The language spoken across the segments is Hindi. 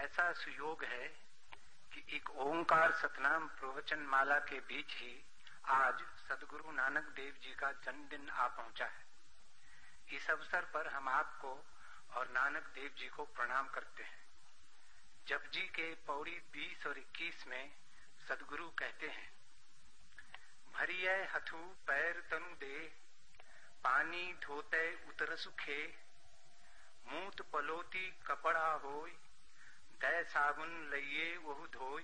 ऐसा सुयोग है कि एक ओंकार सतनाम प्रवचन माला के बीच ही आज सदगुरु नानक देव जी का जन्मदिन आ पहुँचा है। इस अवसर पर हम आपको और नानक देव जी को प्रणाम करते हैं। जप जी के पौड़ी 20 और 21 में सदगुरु कहते हैं, भरिय हथु पैर तनु दे, पानी धोते उतर सुखे मूत पलोती कपड़ा होय दै साबुन लइये ओहु धोय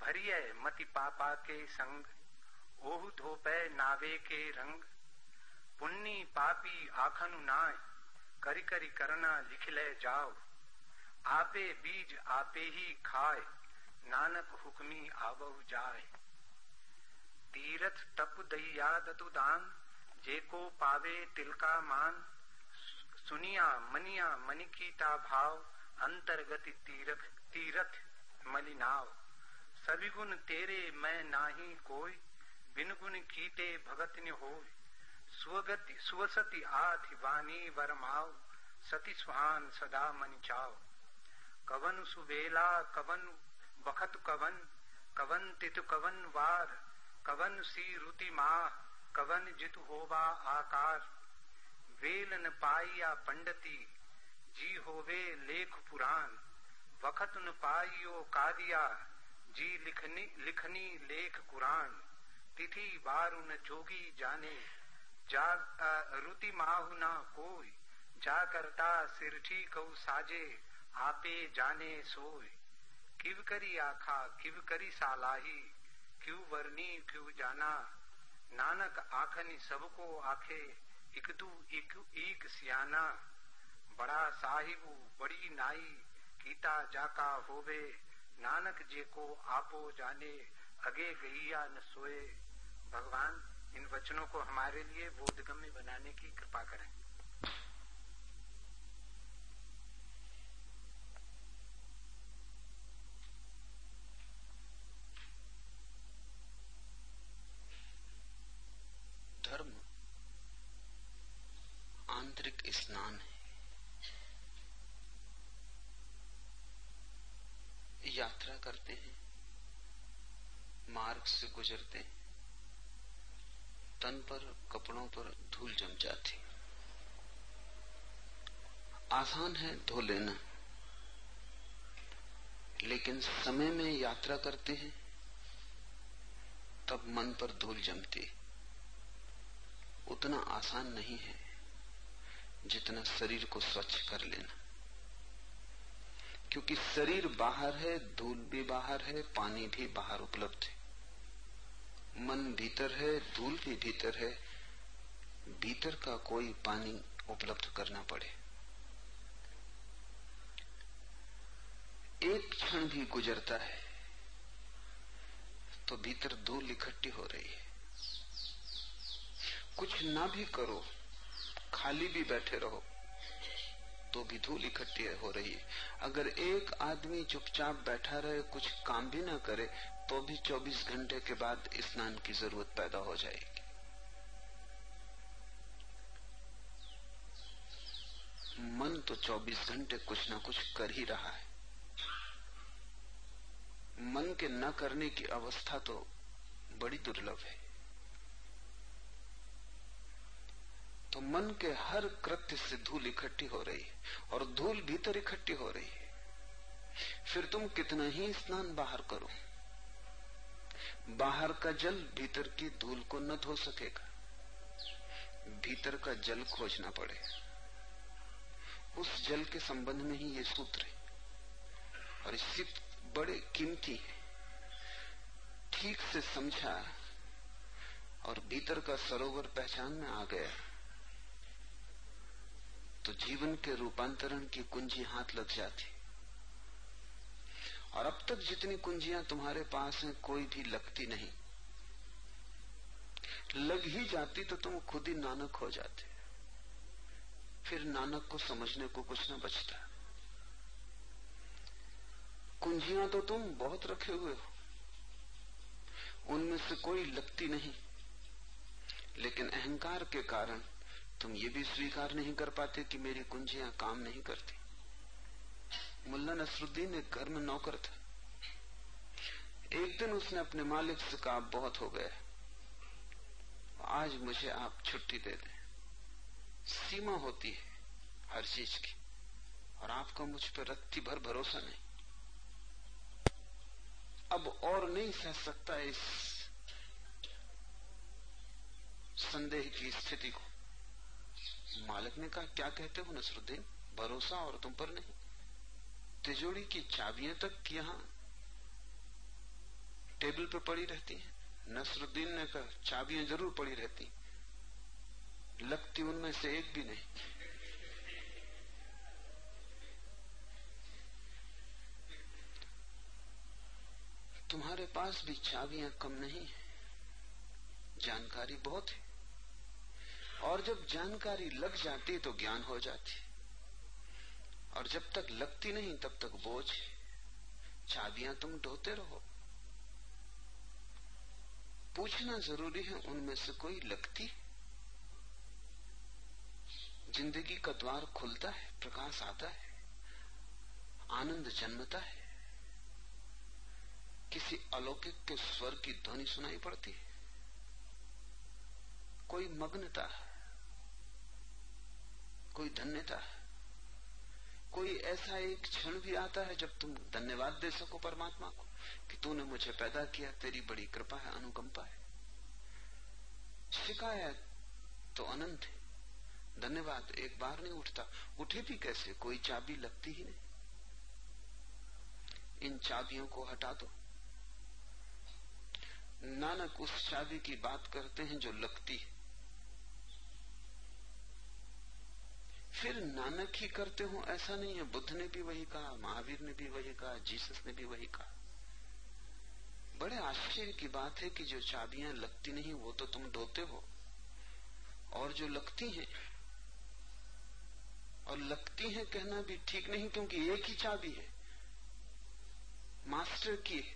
भरिय मति पापा के संग, ओहु धोपे नावे के रंग। पुन्नी पापी आखनु नाय करी करी करना लिख ले जाओ। आपे बीज आपे ही खाए, नानक हुक्मी आवहु जाए। तीरथ तप दहिया दतु दान जेको पावे तिलका मान। सुनिया मनिया मनिकीता भाव अंतर्गति तीरथ तीरथ मलिनाव। गुण तेरे मैं नाही कोई बिन गुण कीते भगत न हो स्वगति, सुवसति आथि वाणी वरमाव, सती सुहान सदा मन चाव। कवन सुबेला कवन बखत कवन कवन तितु कवन वार, कवन सी रुति माह, कवन जितु होवा आकार। वेल न पंडती जी होवे लेख पुराण, वखत न पाइयो कादिया, जी लिखनी लिखनी लेख कुरान। तिथि बारु न जोगी जाने जा रुति माहु ना कोई जा करता सिरठी कऊ साजे, आपे जाने सोय किव करी आखा, किव करी सालाही, क्यों वर्णी क्यों जाना। नानक आखनी सबको आखे, इक दू इक, एक सियाना। बड़ा साहिबू, बड़ी नाई कीता जाका होवे, नानक जे को आपो जाने, अगे गैया न सोए। भगवान, इन वचनों को हमारे लिए बोधगम्य बनाने की कृपा करें। धर्म, आंतरिक स्नान है। यात्रा करते हैं, मार्ग से गुजरते तन पर, कपड़ों पर धूल जम जाती आसान है धो लेना, लेकिन समय में यात्रा करते हैं, तब मन पर धूल जमती उतना आसान नहीं है जितना शरीर को स्वच्छ कर लेना। क्योंकि शरीर बाहर है, धूल भी बाहर है, पानी भी बाहर उपलब्ध है। मन भीतर है, धूल भी भीतर है। भीतर का कोई पानी उपलब्ध करना पड़े। एक क्षण भी गुजरता है तो भीतर धूल इकट्ठी हो रही है। कुछ ना भी करो, खाली भी बैठे रहो। तो भी धूल इकट्ठी हो रही है। अगर एक आदमी चुपचाप बैठा रहे, कुछ काम भी ना करे तो भी 24 घंटे के बाद स्नान की ज़रूरत पैदा हो जाएगी। मन तो 24 घंटे कुछ ना कुछ कर ही रहा है। मन के न करने की अवस्था तो बड़ी दुर्लभ है। तो मन के हर कृत्य से धूल इकट्ठी हो रही है और धूल भीतर इकट्ठी हो रही है। फिर तुम कितना ही स्नान बाहर करो। बाहर का जल भीतर की धूल को न धो सकेगा। भीतर का जल खोजना पड़े। उस जल के संबंध में ही ये सूत्र है। और इससे बड़े कीमती है। ठीक से समझा और भीतर का सरोवर पहचान में आ गया। तो जीवन के रूपांतरण की कुंजी हाथ लग जाती। और अब तक जितनी कुंजियाँ तुम्हारे पास हैं, कोई भी लगती नहीं। लग ही जाती तो तुम खुद ही नानक हो जाते। फिर नानक को समझने को कुछ न बचता। कुंजियाँ तो तुम बहुत रखे हुए हो। उनमें से कोई लगती नहीं। लेकिन अहंकार के कारण तुम ये भी स्वीकार नहीं कर पाते कि मेरी कुंजियाँ काम नहीं करती। मुल्ला नसरुद्दीन एक घर में नौकर था। एक दिन उसने अपने मालिक से कहा बहुत हो गया आज मुझे आप छुट्टी दे दें। सीमा होती है हर चीज़ की, और आपका मुझ पर रत्ती भर भरोसा नहीं। अब और नहीं सह सकता इस संदेह की स्थिति को। मालिक ने कहा, क्या कहते हो नसरुद्दीन? भरोसा और तुम पर नहीं। तिजोड़ी की चाबियाँ तक यहाँ टेबल पर पड़ी रहती हैं। नसरुद्दीन ने कहा, चाबियाँ ज़रूर पड़ी रहती लगती उनमें से एक भी नहीं। तुम्हारे पास भी चाबियाँ कम नहीं है। जानकारी बहुत है। और जब जानकारी लग जाती तो ज्ञान हो जाती। और जब तक लगती नहीं, तब तक बोझ है। चाबियाँ तुम ढोते रहो। पूछना ज़रूरी है, उनमें से कोई लगती? ज़िंदगी का द्वार खुलता है, प्रकाश आता है, आनंद जन्मता है। किसी अलौकिक के स्वर की ध्वनि सुनाई पड़ती है। कोई मग्नता कोई धन्यता कोई ऐसा एक क्षण भी आता है जब तुम धन्यवाद दे सको परमात्मा को कि तूने मुझे पैदा किया, तेरी बड़ी कृपा है, अनुकंपा है। शिकायत तो अनंत है। धन्यवाद एक बार नहीं उठता। उठे भी कैसे? कोई चाबी लगती ही नहीं। इन चाबियों को हटा दो। नानक, उस चाबी की बात करते हैं जो लगती है। फिर नानक ही करते हो, ऐसा नहीं है। बुद्ध ने भी वही कहा, महावीर ने भी वही कहा, जीसस ने भी वही कहा। बड़े आश्चर्य की बात है कि जो चाबियाँ लगती नहीं, वो तो तुम ढोते हो। और जो लगती हैं, और लगती हैं कहना भी ठीक नहीं, क्योंकि एक ही चाबी है। मास्टर की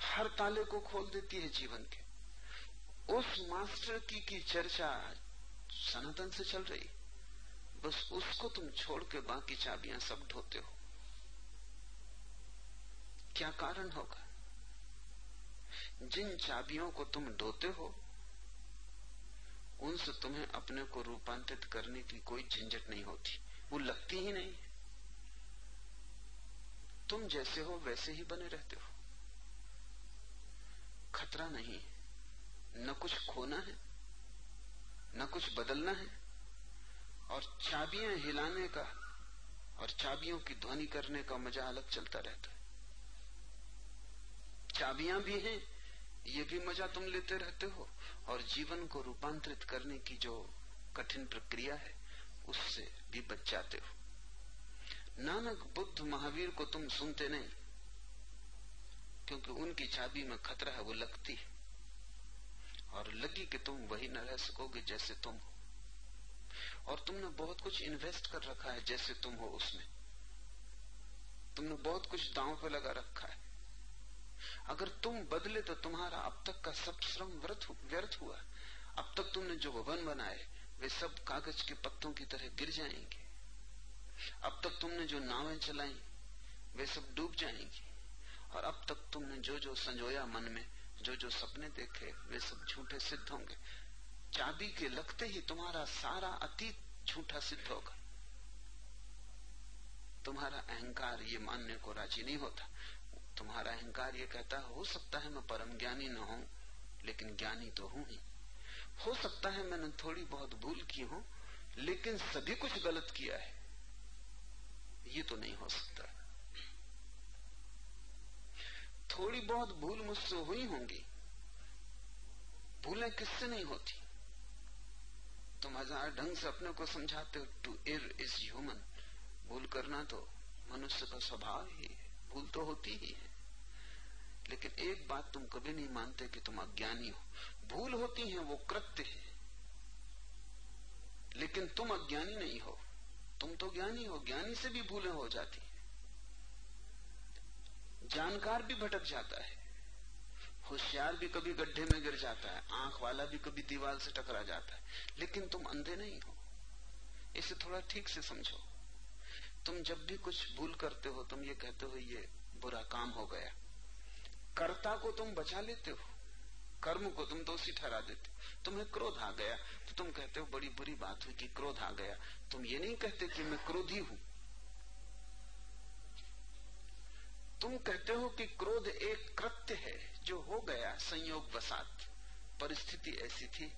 हर ताले को खोल देती है जीवन के। उस मास्टर की की चर्चा सनातन से चल रही। बस उसको तुम छोड़ के बाकी चाबियाँ सब ढोते हो। क्या कारण होगा? जिन चाबियों को तुम ढोते हो, उनसे तुम्हें अपने को रूपांतरित करने की कोई झंझट नहीं होती। वो लगती ही नहीं। तुम जैसे हो, वैसे ही बने रहते हो। खतरा नहीं न कुछ खोना है न कुछ बदलना है। और चाबियाँ हिलाने का और चाबियों की ध्वनि करने का मज़ा अलग चलता रहता है। चाबियाँ भी हैं, ये भी मज़ा तुम लेते रहते हो। और जीवन को रूपांतरित करने की जो कठिन प्रक्रिया है, उससे भी बच जाते हो। नानक बुद्ध महावीर को तुम सुनते नहीं, क्योंकि उनकी चाबी में खतरा है, वो लगती है। और लगी कि तुम वही न रह सकोगे जैसे तुम हो। और तुमने बहुत कुछ इन्वेस्ट कर रखा है जैसे तुम हो उसमें। तुमने बहुत कुछ दांव पे लगा रखा है। अगर तुम बदले तो तुम्हारा अब तक का सब श्रम व्यर्थ हुआ। अब तक तुमने जो भवन बनाए, वे सब कागज़ के पत्तों की तरह गिर जाएँगे। अब तक तुमने जो नावें चलाई, वे सब डूब जाएँगी। और अब तक तुमने जो जो संजोया मन में जो जो सपने देखे, वे सब झूठे सिद्ध होंगे। चाबी के लगते ही तुम्हारा सारा अतीत झूठा सिद्ध होगा। तुम्हारा अहंकार ये मानने को राज़ी नहीं होता। तुम्हारा अहंकार ये कहता है, हो सकता है मैं परम ज्ञानी न हूँ, लेकिन ज्ञानी तो हूँ ही। हो सकता है मैंने थोड़ी बहुत भूल की हो, लेकिन सभी कुछ गलत किया है। ये तो नहीं हो सकता। थोड़ी बहुत भूल मुझसे हुई होंगी। भूलें किससे नहीं होती? तुम हज़ार ढंग से अपने को समझाते हो टू एर इज़ ह्यूमन। भूल करना तो मनुष्य का स्वभाव ही है, भूल तो होती ही है। लेकिन एक बात तुम कभी नहीं मानते कि तुम अज्ञानी हो। भूल होती है, वो कृत्य है। लेकिन तुम अज्ञानी नहीं हो। तुम तो ज्ञानी हो, ज्ञानी से भी भूलें हो जाती। जानकार भी भटक जाता है। होशियार भी कभी गड्ढे में गिर जाता है, आँख वाला भी कभी दीवार से टकरा जाता है। लेकिन तुम अंधे नहीं हो। इसे थोड़ा ठीक से समझो। तुम जब भी कुछ भूल करते हो, तुम ये कहते हो, ये बुरा काम हो गया। कर्ता को तुम बचा लेते हो। कर्म को तुम दोषी ठहरा देते हो। तुम्हें क्रोध आ गया। तो तुम कहते हो, बड़ी बुरी बात हुई कि क्रोध आ गया। तुम ये नहीं कहते कि मैं क्रोधी हूँ। तुम कहते हो कि क्रोध एक कृत्य है जो हो गया संयोग वसात। परिस्थिति ऐसी थी।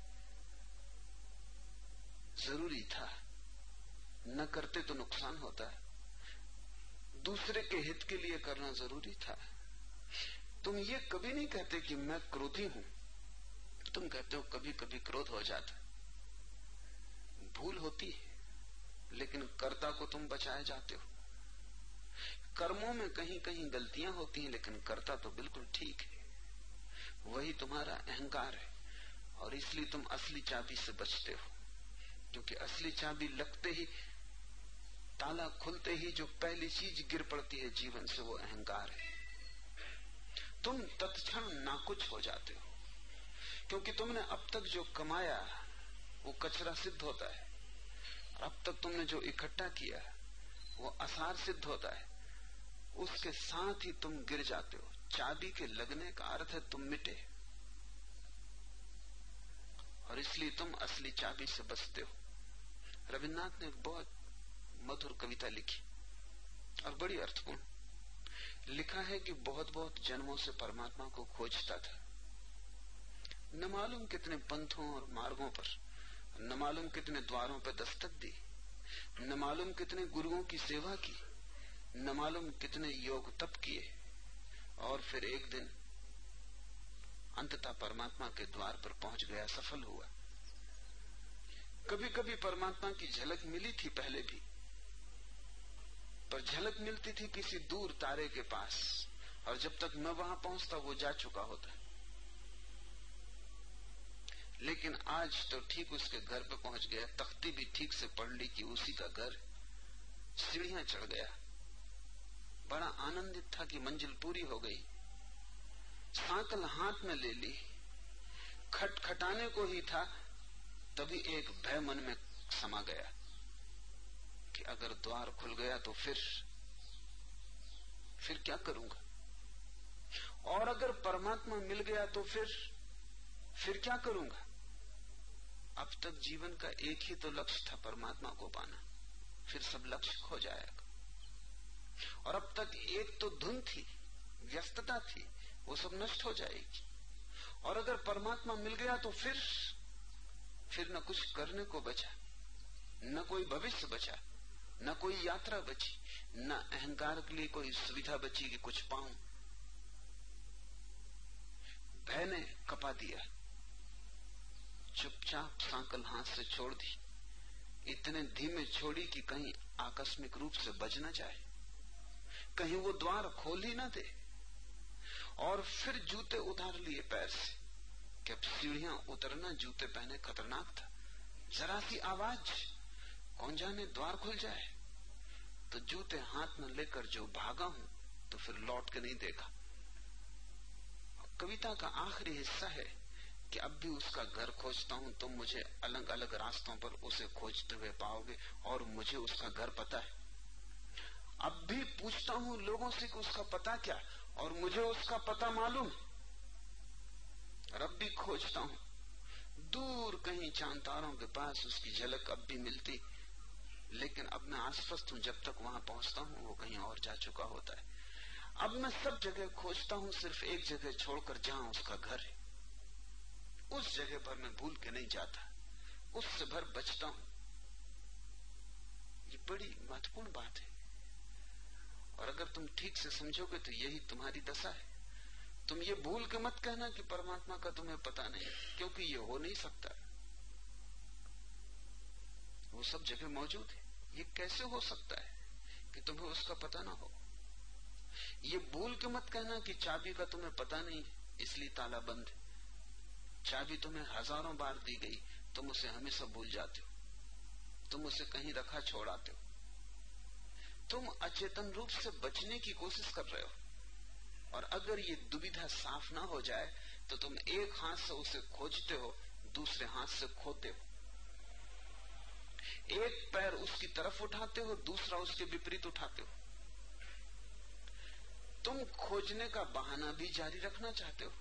ज़रूरी था। न करते तो नुकसान होता। दूसरे के हित के लिए करना ज़रूरी था। तुम ये कभी नहीं कहते कि मैं क्रोधी हूँ। तुम कहते हो कभी कभी क्रोध हो जाता। भूल होती है, लेकिन कर्ता को तुम बचाए जाते हो। कर्मों में कहीं कहीं गलतियाँ होती हैं, लेकिन कर्ता तो बिल्कुल ठीक है। वही तुम्हारा अहंकार है, और इसलिए तुम असली चाबी से बचते हो। क्योंकि असली चाबी लगते ही, ताला खुलते ही जो पहली चीज़ गिर पड़ती है जीवन से, वो अहंकार है। तुम तत्क्षण ना कुछ हो जाते हो, क्योंकि तुमने अब तक जो कमाया, वो कचरा सिद्ध होता है। अब तक तुमने जो इकट्ठा किया, वो असार सिद्ध होता है। उसके साथ ही तुम गिर जाते हो। चाबी के लगने का अर्थ है तुम मिटे। और इसलिए तुम असली चाबी से बचते हो। रविन्द्रनाथ ने बहुत मधुर कविता लिखी, और बड़ी अर्थपूर्ण। लिखा है कि बहुत बहुत जन्मों से परमात्मा को खोजता था। न मालूम कितने पंथों और मार्गों पर, न मालूम कितने द्वारों पर दस्तक दी, न मालूम कितने गुरुओं की सेवा की। न मालूम कितने योग तप किए। और फिर एक दिन अंततः परमात्मा के द्वार पर पहुँच गया, सफल हुआ। कभी कभी परमात्मा की झलक मिली थी पहले भी, पर झलक मिलती थी किसी दूर तारे के पास, और जब तक मैं वहाँ पहुँचता, वो जा चुका होता। लेकिन आज तो ठीक उसके घर पे पहुँच गया, तख्ती भी ठीक से पढ़ ली कि उसी का घर, सीढ़ियाँ चढ़ गया। बड़ा आनंदित था कि मंजिल पूरी हो गई। सांकल हाथ में ले ली। खटखटाने को ही था, तभी एक भय मन में समा गया कि अगर द्वार खुल गया तो फिर फिर क्या करूँगा? और अगर परमात्मा मिल गया तो फिर फिर क्या करूँगा? अब तक जीवन का एक ही तो लक्ष्य था परमात्मा को पाना। फिर सब लक्ष्य खो जाएगा। और अब तक एक तो धुन थी, व्यस्तता थी, वो सब नष्ट हो जाएगी। और अगर परमात्मा मिल गया तो फिर फिर न कुछ करने को बचा, न कोई भविष्य बचा, न कोई यात्रा बची, न अहंकार के लिए कोई सुविधा बची कि कुछ पाऊँ। भय ने कपा दिया, चुपचाप सांकल हाथ से छोड़ दी, इतने धीमे छोड़ी कि कहीं आकस्मिक रूप से बज न जाए। कहीं वो द्वार खोल ही ना दे। और फिर जूते उतार लिए पैर से। कि सीढ़ियाँ उतरना, जूते पहने खतरनाक था। जरा सी आवाज़, कौन जाने द्वार खुल जाए। तो जूते हाथ में लेकर जो भागा हूँ तो फिर लौट के नहीं देखा। कविता का आखिरी हिस्सा है कि अब भी उसका घर खोजता हूँ तुम तो मुझे अलग अलग रास्तों पर उसे खोजते हुए पाओगे, और मुझे उसका घर पता है। अब भी पूछता हूँ लोगों से कि उसका पता क्या और मुझे उसका पता मालूम अब भी खोजता हूँ, दूर कहीं चाँद तारों के पास उसकी झलक अब भी मिलती, लेकिन अब मैं आश्वस्त हूँ, जब तक वहाँ पहुँचता हूँ, वो कहीं और जा चुका होता है। अब मैं सब जगह खोजता हूँ, सिर्फ़ एक जगह छोड़कर जहाँ उसका घर है। उस जगह पर मैं भूल के नहीं जाता, उससे भर बचता हूँ। ये बड़ी महत्वपूर्ण बात है। और अगर तुम ठीक से समझोगे तो यही तुम्हारी दशा है। तुम ये भूल के मत कहना कि परमात्मा का तुम्हें पता नहीं, क्योंकि ये हो नहीं सकता। वो सब जगह मौजूद है। ये कैसे हो सकता है कि तुम्हें उसका पता ना हो? ये भूल के मत कहना कि चाबी का तुम्हें पता नहीं, इसलिए ताला बंद चाबी तुम्हें हज़ारों बार दी गई, तुम उसे हमेशा भूल जाते हो। तुम उसे कहीं रखा छोड़ाते हो। तुम अचेतन रूप से बचने की कोशिश कर रहे हो। और अगर ये दुविधा साफ़ ना हो जाए तो तुम एक हाथ से उसे खोजते हो, दूसरे हाथ से खोते हो। एक पैर उसकी तरफ़ उठाते हो, दूसरा उसके विपरीत उठाते हो। तुम खोजने का बहाना भी जारी रखना चाहते हो,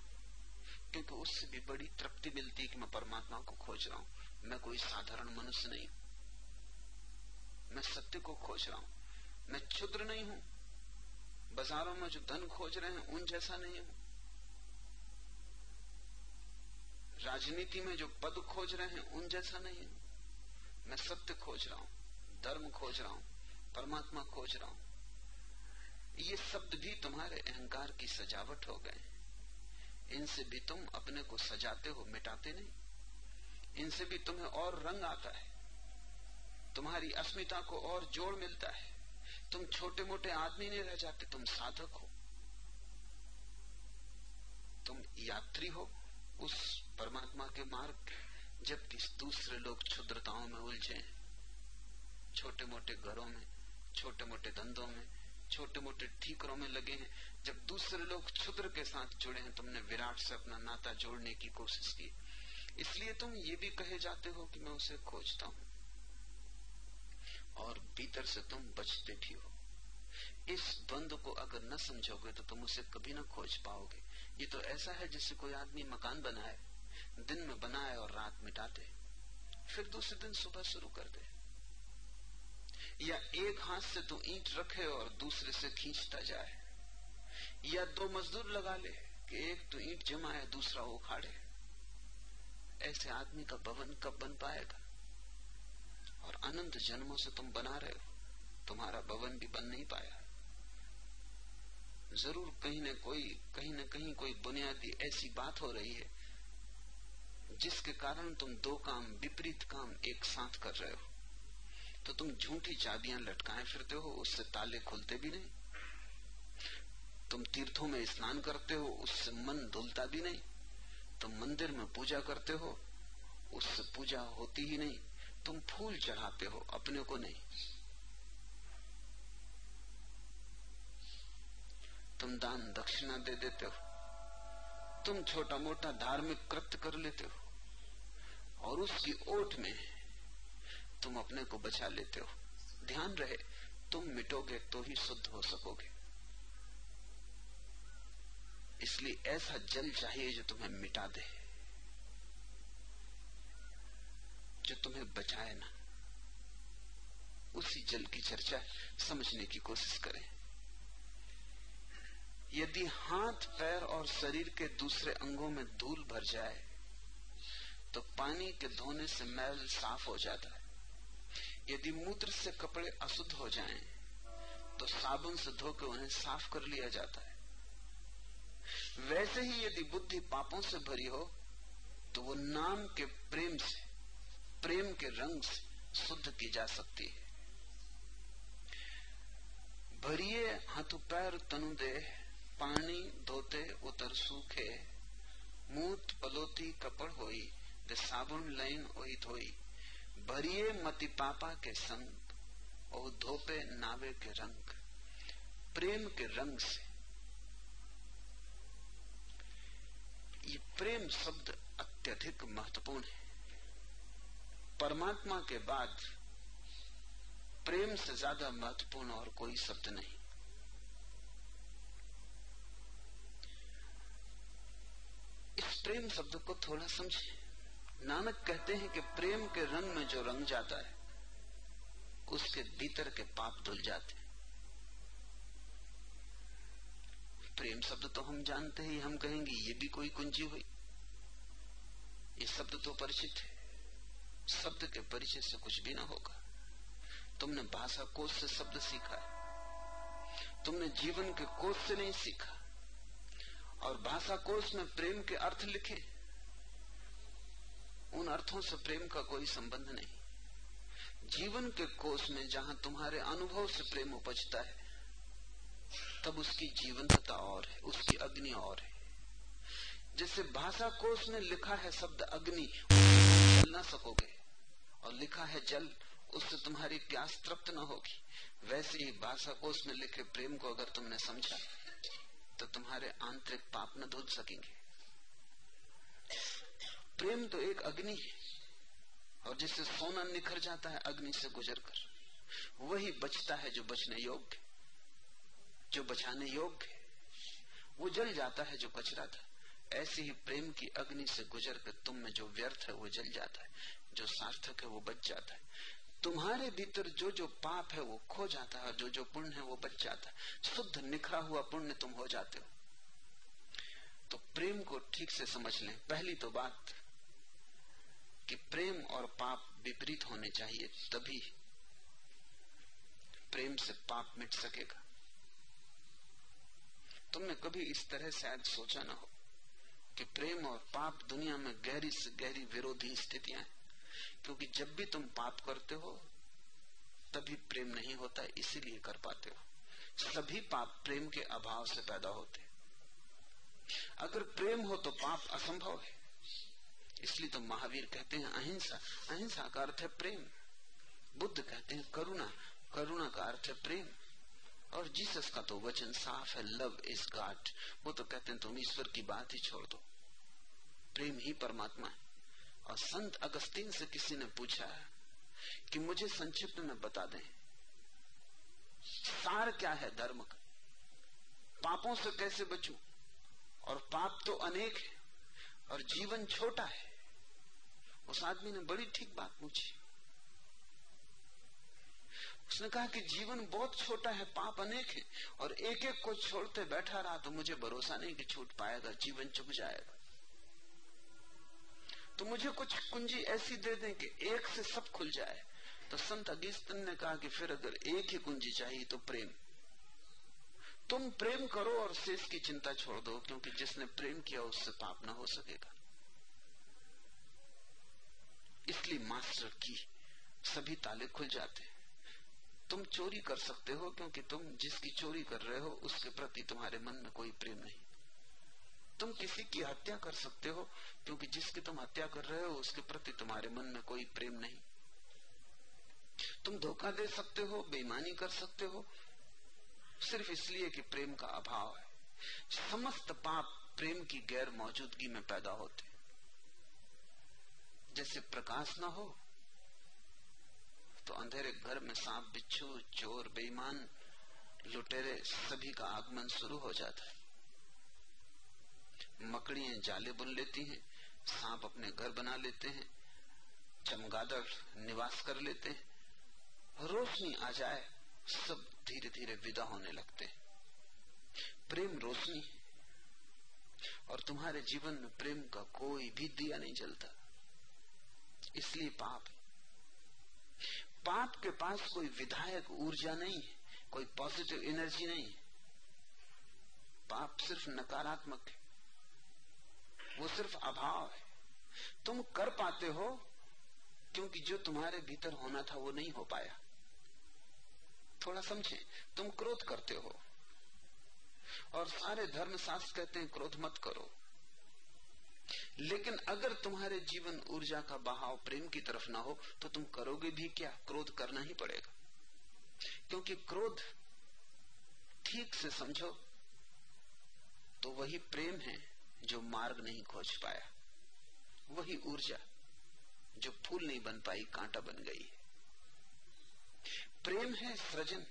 क्योंकि उससे भी बड़ी तृप्ति मिलती है कि मैं परमात्मा को खोज रहा हूँ। मैं कोई साधारण मनुष्य नहीं मैं सत्य को खोज रहा हूँ। मैं क्षुद्र नहीं हूँ। बाजारों में जो धन खोज रहे हैं, उन जैसा नहीं हूँ। राजनीति में जो पद खोज रहे हैं, उन जैसा नहीं हूँ। मैं सत्य खोज रहा हूँ, धर्म खोज रहा हूँ, परमात्मा खोज रहा हूँ। ये शब्द भी तुम्हारे अहंकार की सजावट हो गए इनसे भी तुम अपने को सजाते हो, मिटाते नहीं। इनसे भी तुम्हें और रंग आता है। तुम्हारी अस्मिता को और जोड़ मिलता है। तुम छोटे मोटे आदमी नहीं रह जाते, तुम साधक हो। तुम यात्री हो उस परमात्मा के मार्ग, जबकि दूसरे लोग क्षुद्रताओं में उलझे छोटे मोटे घरों में, छोटे मोटे धंधों में, छोटे मोटे ठीकरों में लगे हैं। जब दूसरे लोग क्षुद्र के साथ जुड़े हैं, तुमने विराट से अपना नाता जोड़ने की कोशिश की। इसलिए तुम ये भी कहे जाते हो कि मैं उसे खोजता हूँ। और भीतर से तुम बचते भी हो। इस द्वंद को अगर न समझोगे तो तुम उसे कभी न खोज पाओगे। ये तो ऐसा है जैसे कोई आदमी मकान बनाए, दिन में बनाए और रात मिटा दे फिर दूसरे दिन सुबह शुरू कर दे। या एक हाथ से तो ईंट रखे और दूसरे से खींचता जाए, या दो मजदूर लगा ले कि एक तो ईंट जमाए, दूसरा उखाड़े। ऐसे आदमी का भवन कब बन पाएगा? और अनंत जन्मों से तुम बना रहे हो। तुम्हारा भवन भी बन नहीं पाया। ज़रूर कहीं न कोई, कहीं न कहीं कोई बुनियादी ऐसी बात हो रही है, जिसके कारण तुम दो काम, विपरीत काम एक साथ कर रहे हो। तो तुम झूठी चाबियाँ लटकाए फिरते हो, उससे ताले खुलते भी नहीं। तुम तीर्थों में स्नान करते हो, उससे मन धुलता भी नहीं। तुम मंदिर में पूजा करते हो, उससे पूजा होती ही नहीं। तुम फूल चढ़ाते हो, अपने को नहीं। तुम दान दक्षिणा दे देते हो। तुम छोटा मोटा धार्मिक कृत्य कर लेते हो। और उसकी ओट में तुम अपने को बचा लेते हो। ध्यान रहे, तुम मिटोगे तो ही शुद्ध हो सकोगे। इसलिए ऐसा जल चाहिए जो तुम्हें मिटा दे। जो तुम्हें बचाए ना उसी जल की चर्चा समझने की कोशिश करें। यदि हाथ पैर और शरीर के दूसरे अंगों में धूल भर जाए तो पानी के धोने से मैल साफ़ हो जाता है। यदि मूत्र से कपड़े अशुद्ध हो जाएँ, तो साबुन से धो के उन्हें साफ़ कर लिया जाता है। वैसे ही यदि बुद्धि पापों से भरी हो तो वो नाम के प्रेम से प्रेम के रंग से शुद्ध की जा सकती है। भरिए हाथों पैर तनु दे, पानी धोते उतर सूखे। मूत पलोती कपड़ होई, दे साबुन लाइन ओई धोई। भरिए मति पापा के संग ओ धोपे नावे के रंग। प्रेम के रंग से। ये प्रेम शब्द अत्यधिक महत्वपूर्ण है। परमात्मा के बाद प्रेम से ज़्यादा महत्वपूर्ण और कोई शब्द नहीं। इस प्रेम शब्द को थोड़ा समझे। नानक कहते हैं कि प्रेम के रंग में जो रंग जाता है, उसके भीतर के पाप धुल जाते हैं। प्रेम शब्द तो हम जानते ही, हम कहेंगे, ये भी कोई कुंजी हुई। ये शब्द तो परिचित है। शब्द के परिचय से कुछ भी ना होगा। तुमने भाषा कोष से शब्द सीखा। है तुमने जीवन के कोष से नहीं सीखा। और भाषा कोष में प्रेम के अर्थ लिखे। उन अर्थों से प्रेम का कोई संबंध नहीं। जीवन के कोष में जहाँ तुम्हारे अनुभव से प्रेम उपजता है, तब उसकी जीवंतता और है, उसकी अग्नि और है। जैसे भाषा कोष में लिखा है शब्द अग्नि चल ना सकोगे। और लिखा है जल उससे तुम्हारी प्यास तृप्त न होगी। वैसे ही भाषा कोष में लिखे प्रेम को अगर तुमने समझा तो तुम्हारे आंतरिक पाप न धुल सकेंगे। प्रेम तो एक अग्नि है, और जिससे सोना निखर जाता है, अग्नि से गुजर कर वही बचता है जो बचने योग्य, जो बचाने योग्य वो जल जाता है जो कचरा था। ऐसे ही प्रेम की अग्नि से गुजर कर तुम में जो व्यर्थ है, वो जल जाता है। जो सार्थक है, वो बच जाता है। तुम्हारे भीतर जो जो पाप है, वो खो जाता है जो जो पुण्य है, वो बच जाता है। शुद्ध निखरा हुआ पुण्य तुम हो जाते हो। तो प्रेम को ठीक से समझ लें। पहली तो बात कि प्रेम और पाप विपरीत होने चाहिए, तभी प्रेम से पाप मिट सकेगा। तुमने कभी इस तरह शायद सोचा ना हो कि प्रेम और पाप दुनिया में गहरी से गहरी विरोधी स्थितियाँ हैं। क्योंकि जब भी तुम पाप करते हो, तभी प्रेम नहीं होता, इसीलिए कर पाते हो। सभी पाप प्रेम के अभाव से पैदा होते अगर प्रेम हो तो पाप असंभव है। इसलिए तो महावीर कहते हैं, अहिंसा। अहिंसा का अर्थ है प्रेम। बुद्ध कहते हैं, करुणा। करुणा का अर्थ है प्रेम। और जीसस का तो वचन साफ़ है, लव इज़ गॉड। वो तो कहते हैं, तुम ईश्वर की बात ही छोड़ दो। प्रेम ही परमात्मा है। और संत अगस्तीन से किसी ने पूछा कि मुझे संक्षिप्त में बता दें, सार क्या है धर्म का? पापों से कैसे बचूं? और पाप तो अनेक है, और जीवन छोटा है। उस आदमी ने बड़ी ठीक बात पूछी। उसने कहा कि जीवन बहुत छोटा है, पाप अनेक है, और एक एक को छोड़ते बैठा रहा तो मुझे भरोसा नहीं कि छूट पाएगा, जीवन चुप जाएगा। तो मुझे कुछ कुंजी ऐसी दे दें कि एक से सब खुल जाए। तो संत अगीस्तन ने कहा कि फिर अगर एक ही कुंजी चाहिए तो प्रेम। तुम प्रेम करो और शेष की चिंता छोड़ दो, क्योंकि जिसने प्रेम किया उससे पाप ना हो सकेगा। इसलिए मास्टर की सभी ताले खुल जाते तुम चोरी कर सकते हो, क्योंकि तुम जिसकी चोरी कर रहे हो, उसके प्रति तुम्हारे मन में कोई प्रेम नहीं। तुम किसी की हत्या कर सकते हो, क्योंकि जिसकी तुम हत्या कर रहे हो, उसके प्रति तुम्हारे मन में कोई प्रेम नहीं। तुम धोखा दे सकते हो, बेईमानी कर सकते हो, सिर्फ़ इसलिए कि प्रेम का अभाव है। समस्त पाप प्रेम की गैर मौजूदगी में पैदा होते। जैसे प्रकाश ना हो तो अंधेरे घर में सांप, बिच्छू, चोर, बेईमान, लुटेरे सभी का आगमन शुरू हो जाता है। मकड़ियाँ जाले बुन लेती हैं, सांप अपने घर बना लेते हैं, चमगादड़ निवास कर लेते हैं, रोशनी आ जाए, सब धीरे धीरे विदा होने लगते हैं। प्रेम रोशनी, और तुम्हारे जीवन में प्रेम का कोई भी दिया नहीं जलता। इसलिए पाप पाप के पास कोई विधायक ऊर्जा नहीं है कोई पॉजिटिव एनर्जी नहीं। है पाप सिर्फ़ नकारात्मक है। वो सिर्फ़ अभाव है। तुम कर पाते हो, क्योंकि जो तुम्हारे भीतर होना था वो नहीं हो पाया। थोड़ा समझे, तुम क्रोध करते हो। और सारे धर्म शास्त्र कहते हैं, क्रोध मत करो। लेकिन अगर तुम्हारे जीवन ऊर्जा का बहाव प्रेम की तरफ़ ना हो तो तुम करोगे भी क्या? क्रोध करना ही पड़ेगा। क्योंकि क्रोध ठीक से समझो तो वही प्रेम है। जो मार्ग नहीं खोज पाया, वही ऊर्जा जो फूल नहीं बन पाई, कांटा बन गई प्रेम है सृजन,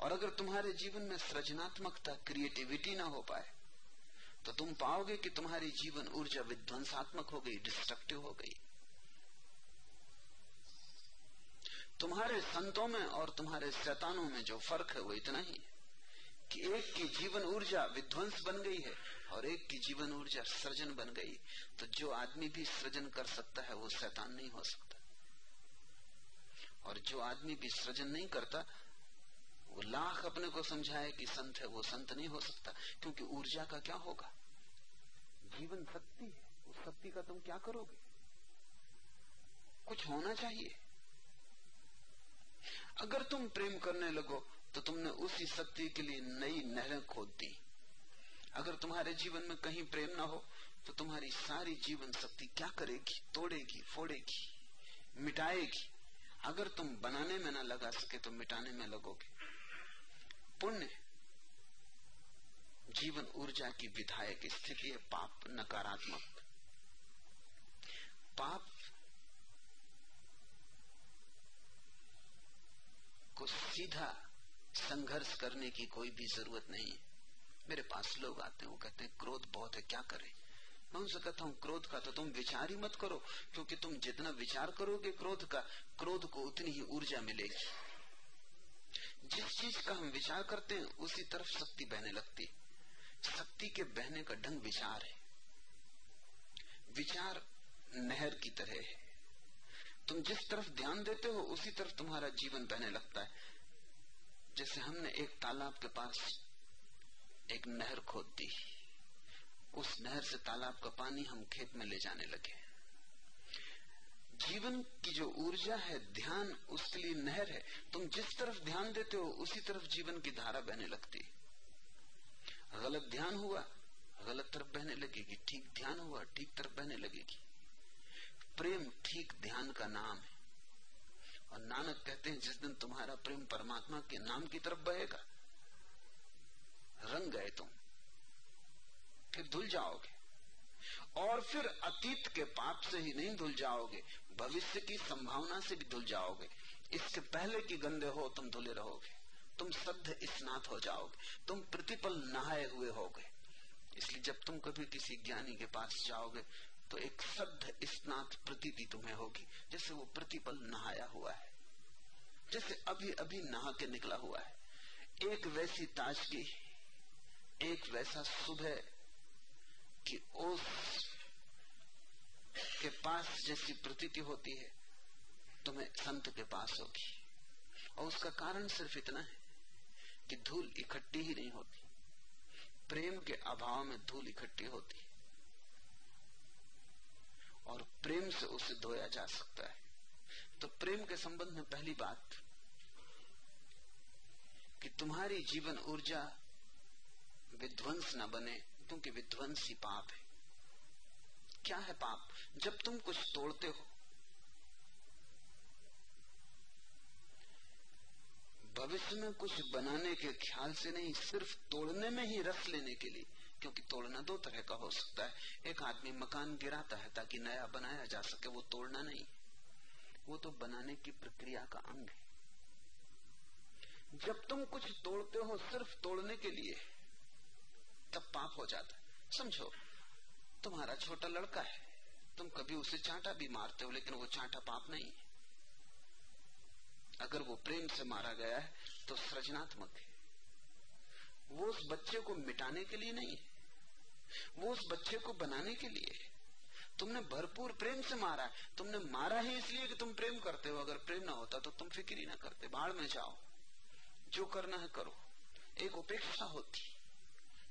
और अगर तुम्हारे जीवन में सृजनात्मकता क्रिएटिविटी ना हो पाए तो तुम पाओगे कि तुम्हारी जीवन ऊर्जा विध्वंसात्मक हो गई डिस्ट्रक्टिव हो गई। तुम्हारे संतों में और तुम्हारे शैतानों में जो फ़र्क है, वो इतना ही कि एक की जीवन ऊर्जा विध्वंस बन गई है और एक की जीवन ऊर्जा सृजन बन गई तो जो आदमी भी सृजन कर सकता है, वो शैतान नहीं हो सकता। और जो आदमी भी सृजन नहीं करता, वो लाख अपने को समझाए कि संत है, वो संत नहीं हो सकता, क्योंकि ऊर्जा का क्या होगा? जीवन शक्ति उस शक्ति का तुम क्या करोगे? कुछ होना चाहिए। अगर तुम प्रेम करने लगो तो तुमने उसी शक्ति के लिए नई नहरें खोद दी। अगर तुम्हारे जीवन में कहीं प्रेम ना हो तो तुम्हारी सारी जीवन शक्ति क्या करेगी? तोड़ेगी, फोड़ेगी, मिटाएगी। अगर तुम बनाने में ना लगा सके तो मिटाने में लगोगे। पुण्य, जीवन ऊर्जा की विधायक स्थिति है पाप नकारात्मक। पाप को सीधा संघर्ष करने की कोई भी ज़रूरत नहीं है। मेरे पास लोग आते हैं, वो कहते हैं, क्रोध बहुत है, क्या करें? मैं उनसे कहता हूँ, क्रोध का तो तुम विचार ही मत करो, क्योंकि तुम जितना विचार करोगे क्रोध का, क्रोध को उतनी ही ऊर्जा मिलेगी। जिस चीज़ का हम विचार करते हैं, उसी तरफ़ शक्ति बहने लगती शक्ति के बहने का ढंग विचार है। विचार नहर की तरह है। तुम जिस तरफ़ ध्यान देते हो, उसी तरफ़ तुम्हारा जीवन बहने लगता है। जैसे हमने एक तालाब के पास नहर खोद दी उस नहर से तालाब का पानी हम खेत में ले जाने लगे। जीवन की जो ऊर्जा है, ध्यान उसके लिए नहर है। तुम जिस तरफ़ ध्यान देते हो, उसी तरफ़ जीवन की धारा बहने लगती। गलत ध्यान हुआ, गलत तरफ़ बहने लगेगी। ठीक ध्यान हुआ, ठीक तरफ़ बहने लगेगी। प्रेम ठीक ध्यान का नाम है। और नानक कहते हैं, जिस दिन तुम्हारा प्रेम परमात्मा के नाम की तरफ़ बहेगा रंग गए तुम। फिर धुल जाओगे। और फिर अतीत के पाप से ही नहीं धुल जाओगे, भविष्य की संभावना से भी धुल जाओगे। इससे पहले कि गंदे हो, तुम धुले रहोगे। तुम सद्ध स्नात हो जाओगे। तुम प्रतिपल नहाए हुए होगे। इसलिए जब तुम कभी किसी ज्ञानी के पास जाओगे तो एक सद्ध स्नात प्रतीति तुम्हें होगी, जैसे वो प्रतिपल नहाया हुआ है। जैसे अभी अभी नहा के निकला हुआ है। एक वैसी ताजगी एक वैसा सुबह कि ओस के पास जैसी प्रतीति होती है, तुम्हें संत के पास होगी। और उसका कारण सिर्फ़ इतना है कि धूल इकट्ठी ही नहीं होती। प्रेम के अभाव में धूल इकट्ठी होती और प्रेम से उसे धोया जा सकता है। तो प्रेम के संबंध में पहली बात कि तुम्हारी जीवन ऊर्जा विध्वंस न बने, क्योंकि विध्वंस ही पाप है। क्या है पाप? जब तुम कुछ तोड़ते हो। भविष्य में कुछ बनाने के ख्याल से नहीं, सिर्फ़ तोड़ने में ही रस लेने के लिए, क्योंकि तोड़ना दो तरह का हो सकता है। एक आदमी मकान गिराता है ताकि नया बनाया जा सके, वो तोड़ना नहीं। वो तो बनाने की प्रक्रिया का अंग है। जब तुम कुछ तोड़ते हो सिर्फ़ तोड़ने के लिए तब पाप हो जाता समझो, तुम्हारा छोटा लड़का है, तुम कभी उसे चांटा भी मारते हो, लेकिन वो चांटा पाप नहीं है। अगर वो प्रेम से मारा गया है तो सृजनात्मक है। वो उस बच्चे को मिटाने के लिए नहीं है। वो उस बच्चे को बनाने के लिए है। तुमने भरपूर प्रेम से मारा है। तुमने मारा ही इसलिए कि तुम प्रेम करते हो। अगर प्रेम ना होता तो तुम फ़िक्र ही ना करते। बाढ़ में जाओ। जो करना है करो। एक उपेक्षा होती।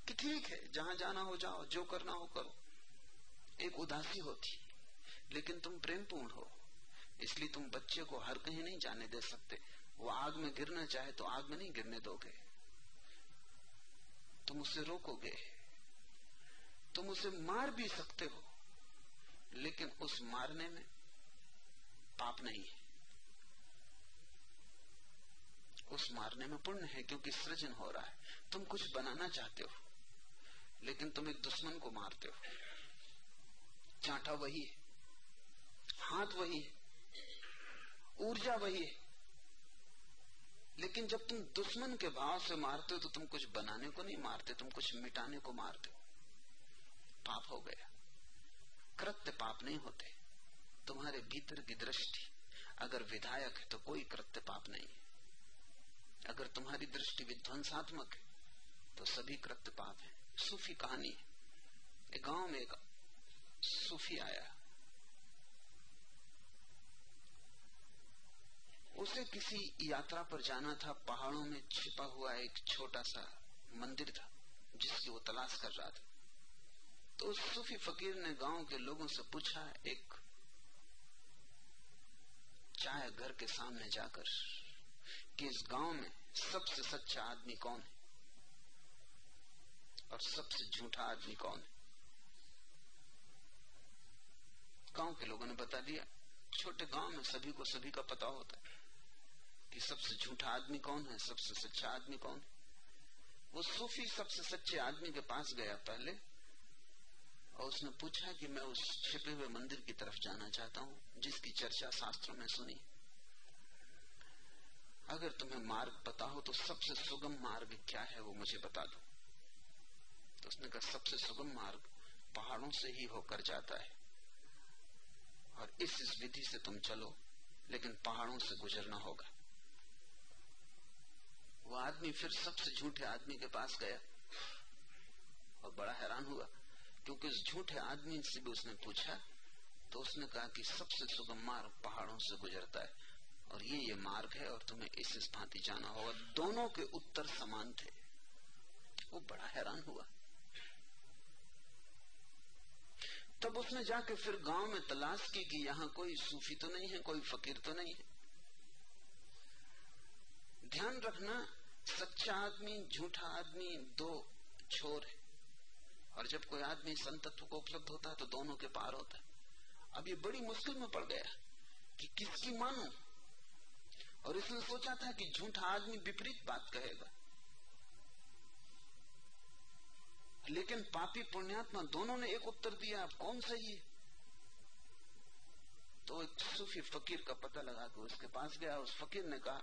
कि ठीक है, जहाँ जाना हो जाओ, जो करना हो करो। एक उदासी होती, लेकिन तुम प्रेमपूर्ण हो। इसलिए तुम बच्चे को हर कहीं नहीं जाने दे सकते। वो आग में गिरना चाहे तो आग में नहीं गिरने दोगे। तुम उसे रोकोगे। तुम उसे मार भी सकते हो, लेकिन उस मारने में पाप नहीं है। उस मारने में पुण्य है, क्योंकि सृजन हो रहा है। तुम कुछ बनाना चाहते हो। लेकिन तुम एक दुश्मन को मारते हो। चांटा वही है, हाथ वही है, ऊर्जा वही है। लेकिन जब तुम दुश्मन के भाव से मारते हो तो तुम कुछ बनाने को नहीं मारते, तुम कुछ मिटाने को मारते हो। पाप हो गया। कृत्य पाप नहीं होते। तुम्हारे भीतर की दृष्टि, अगर विधायक है तो कोई कृत्य पाप नहीं है। अगर तुम्हारी दृष्टि विध्वंसात्मक है तो सभी कृत्य पाप है। सूफी कहानी एक गाँव में एक सूफी आया। उसे किसी यात्रा पर जाना था। पहाड़ों में छिपा हुआ एक छोटा सा मंदिर था, जिसकी वो तलाश कर रहा था। तो उस सूफी फकीर ने गाँव के लोगों से पूछा, एक चाय घर के सामने जाकर, कि इस गाँव में सबसे सच्चा आदमी कौन है? और सबसे झूठा आदमी कौन है? गाँव के लोगों ने बता दिया, छोटे गाँव में सभी को सभी का पता होता है कि सबसे झूठा आदमी कौन है, सबसे सच्चा आदमी कौन है। वो सूफी सबसे सच्चे आदमी के पास गया पहले और उसने पूछा कि मैं उस छिपे हुए मंदिर की तरफ़ जाना चाहता हूँ, जिसकी चर्चा शास्त्रों में सुनी। अगर तुम्हें मार्ग पता हो तो सबसे सुगम मार्ग क्या है वो मुझे बता दो। तो उसने कहा सबसे सुगम मार्ग पहाड़ों से ही होकर जाता है। और इस इस विधि से तुम चलो, लेकिन पहाड़ों से गुजरना होगा। वो आदमी फिर सबसे झूठे आदमी के पास गया और बड़ा हैरान हुआ, क्योंकि उस झूठे आदमी से भी उसने पूछा तो उसने कहा कि सबसे सुगम मार्ग पहाड़ों से गुजरता है। और ये ये मार्ग है और तुम्हें इस इस भांति जाना होगा। दोनों के उत्तर समान थे। वो बड़ा हैरान हुआ। तब उसने जाके फिर गाँव में तलाश की कि यहाँ कोई सूफी तो नहीं है, कोई फकीर तो नहीं है। ध्यान रखना, सच्चा आदमी, झूठा आदमी दो छोर है। और जब कोई आदमी संतत्व को उपलब्ध होता है तो दोनों के पार होता है। अब ये बड़ी मुश्किल में पड़ गया कि किसकी मानू? और इसने सोचा था कि झूठा आदमी विपरीत बात कहेगा। लेकिन पापी पुण्यात्मा दोनों ने एक उत्तर दिया, अब कौन सही है? तो एक सूफी फकीर का पता लगा के उसके पास गया, उस फकीर ने कहा,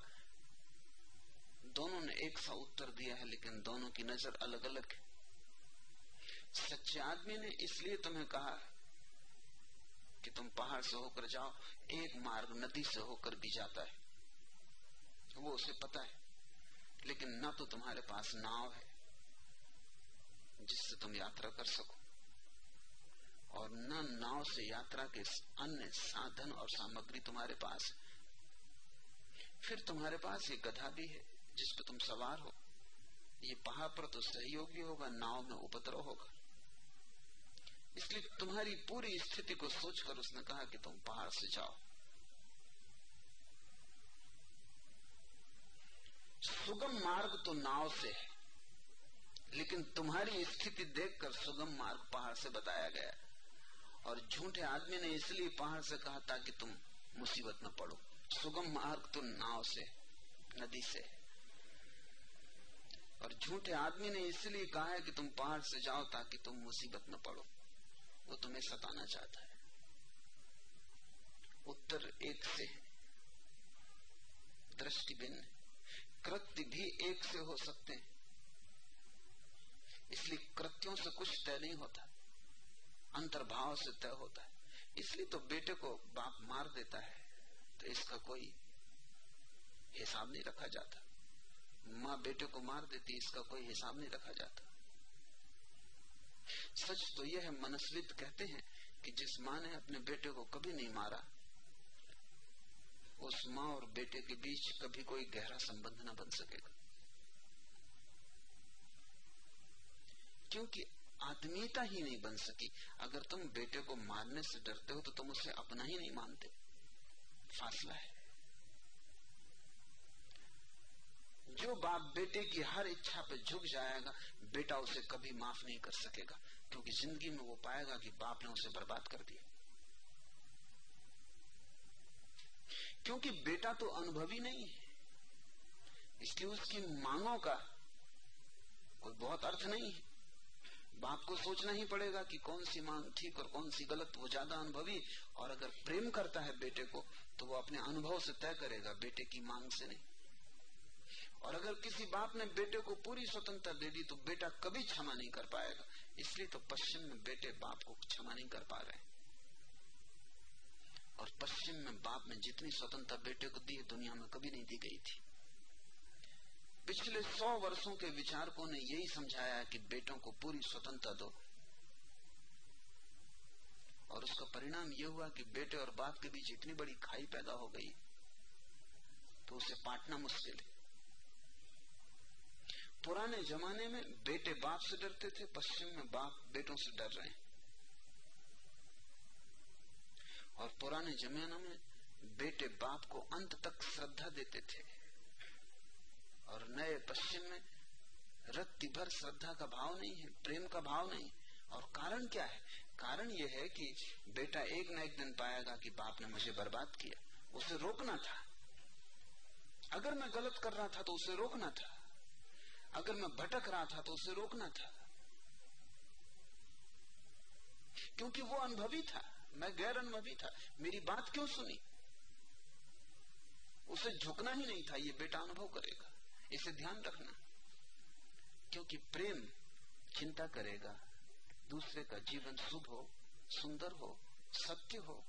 दोनों ने एक सा उत्तर दिया है, लेकिन दोनों की नज़र अलग अलग है। सच्चे आदमी ने इसलिए तुम्हें कहा कि तुम पहाड़ से होकर जाओ, एक मार्ग नदी से होकर भी जाता है। वो उसे पता है, लेकिन ना तो तुम्हारे पास नाव है जिससे तुम यात्रा कर सको। और न नाव से यात्रा के अन्य साधन और सामग्री तुम्हारे पास फिर तुम्हारे पास ये गधा भी है, जिस पर तुम सवार हो। ये पहाड़ पर तो सहयोगी होगा, नाव में उपद्रव होगा। इसलिए तुम्हारी पूरी स्थिति को सोचकर उसने कहा कि तुम पहाड़ से जाओ। सुगम मार्ग तो नाव से है। लेकिन तुम्हारी स्थिति देखकर सुगम मार्ग पहाड़ से बताया गया। और झूठे आदमी ने इसलिए पहाड़ से कहा ताकि तुम मुसीबत में पड़ो। सुगम मार्ग तो नाव से, नदी से। और झूठे आदमी ने इसलिए कहा है कि तुम पहाड़ से जाओ ताकि तुम मुसीबत में पड़ो। वो तुम्हें सताना चाहता है। उत्तर एक से, दृष्टि भिन्न। कृत्य भी एक से हो सकते हैं। इसलिए कृत्यों से कुछ तय नहीं होता। अंतर्भाव से तय होता है। इसलिए तो बेटे को बाप मार देता है तो इसका कोई हिसाब नहीं रखा जाता। माँ बेटे को मार देती, इसका कोई हिसाब नहीं रखा जाता। सच तो यह है मनस्विद कहते हैं कि जिस माँ ने अपने बेटे को कभी नहीं मारा, उस माँ और बेटे के बीच कभी कोई गहरा संबंध न बन सकेगा। क्योंकि आत्मीयता ही नहीं बन सकी। अगर तुम बेटे को मारने से डरते हो तो तुम उसे अपना ही नहीं मानते। फासला है। जो बाप बेटे की हर इच्छा पर झुक जाएगा, बेटा उसे कभी माफ़ नहीं कर सकेगा, क्योंकि ज़िंदगी में वो पाएगा कि बाप ने उसे बर्बाद कर दिया। क्योंकि बेटा तो अनुभवी नहीं है, इसलिए उसकी मांगों का कोई बहुत अर्थ नहीं है। बाप को सोचना ही पड़ेगा कि कौन सी मांग ठीक और कौन सी गलत वो ज़्यादा अनुभवी और अगर प्रेम करता है बेटे को तो वो अपने अनुभव से तय करेगा, बेटे की मांग से नहीं। और अगर किसी बाप ने बेटे को पूरी स्वतंत्रता दे दी तो बेटा कभी क्षमा नहीं कर पाएगा। इसलिए तो पश्चिम में बेटे बाप को क्षमा नहीं कर पा रहे और पश्चिम में बाप ने जितनी स्वतंत्रता बेटे को दी दुनिया में कभी नहीं दी गई थी। पिछले सौ वर्षों के विचारकों ने यही समझाया कि बेटों को पूरी स्वतंत्रता दो। और उसका परिणाम यह हुआ कि बेटे और बाप के बीच इतनी बड़ी खाई पैदा हो गई तो उसे पाटना मुश्किल है। पुराने जमाने में बेटे बाप से डरते थे, पश्चिम में बाप बेटों से डर रहे हैं। और पुराने जमाने में बेटे बाप को अंत तक श्रद्धा देते थे। और नए पश्चिम में रत्ती भर श्रद्धा का भाव नहीं है, प्रेम का भाव नहीं। और कारण क्या है? कारण यह है कि बेटा एक न एक दिन पाएगा कि बाप ने मुझे बर्बाद किया। उसे रोकना था। अगर मैं गलत कर रहा था तो उसे रोकना था। अगर मैं भटक रहा था तो उसे रोकना था। क्योंकि वो अनुभवी था। मैं गैर अनुभवी था। मेरी बात क्यों सुनी? उसे झुकना ही नहीं था। ये बेटा अनुभव करेगा। इसे ध्यान रखना। क्योंकि प्रेम चिंता करेगा, दूसरे का जीवन शुभ हो, सुंदर हो, सत्य हो,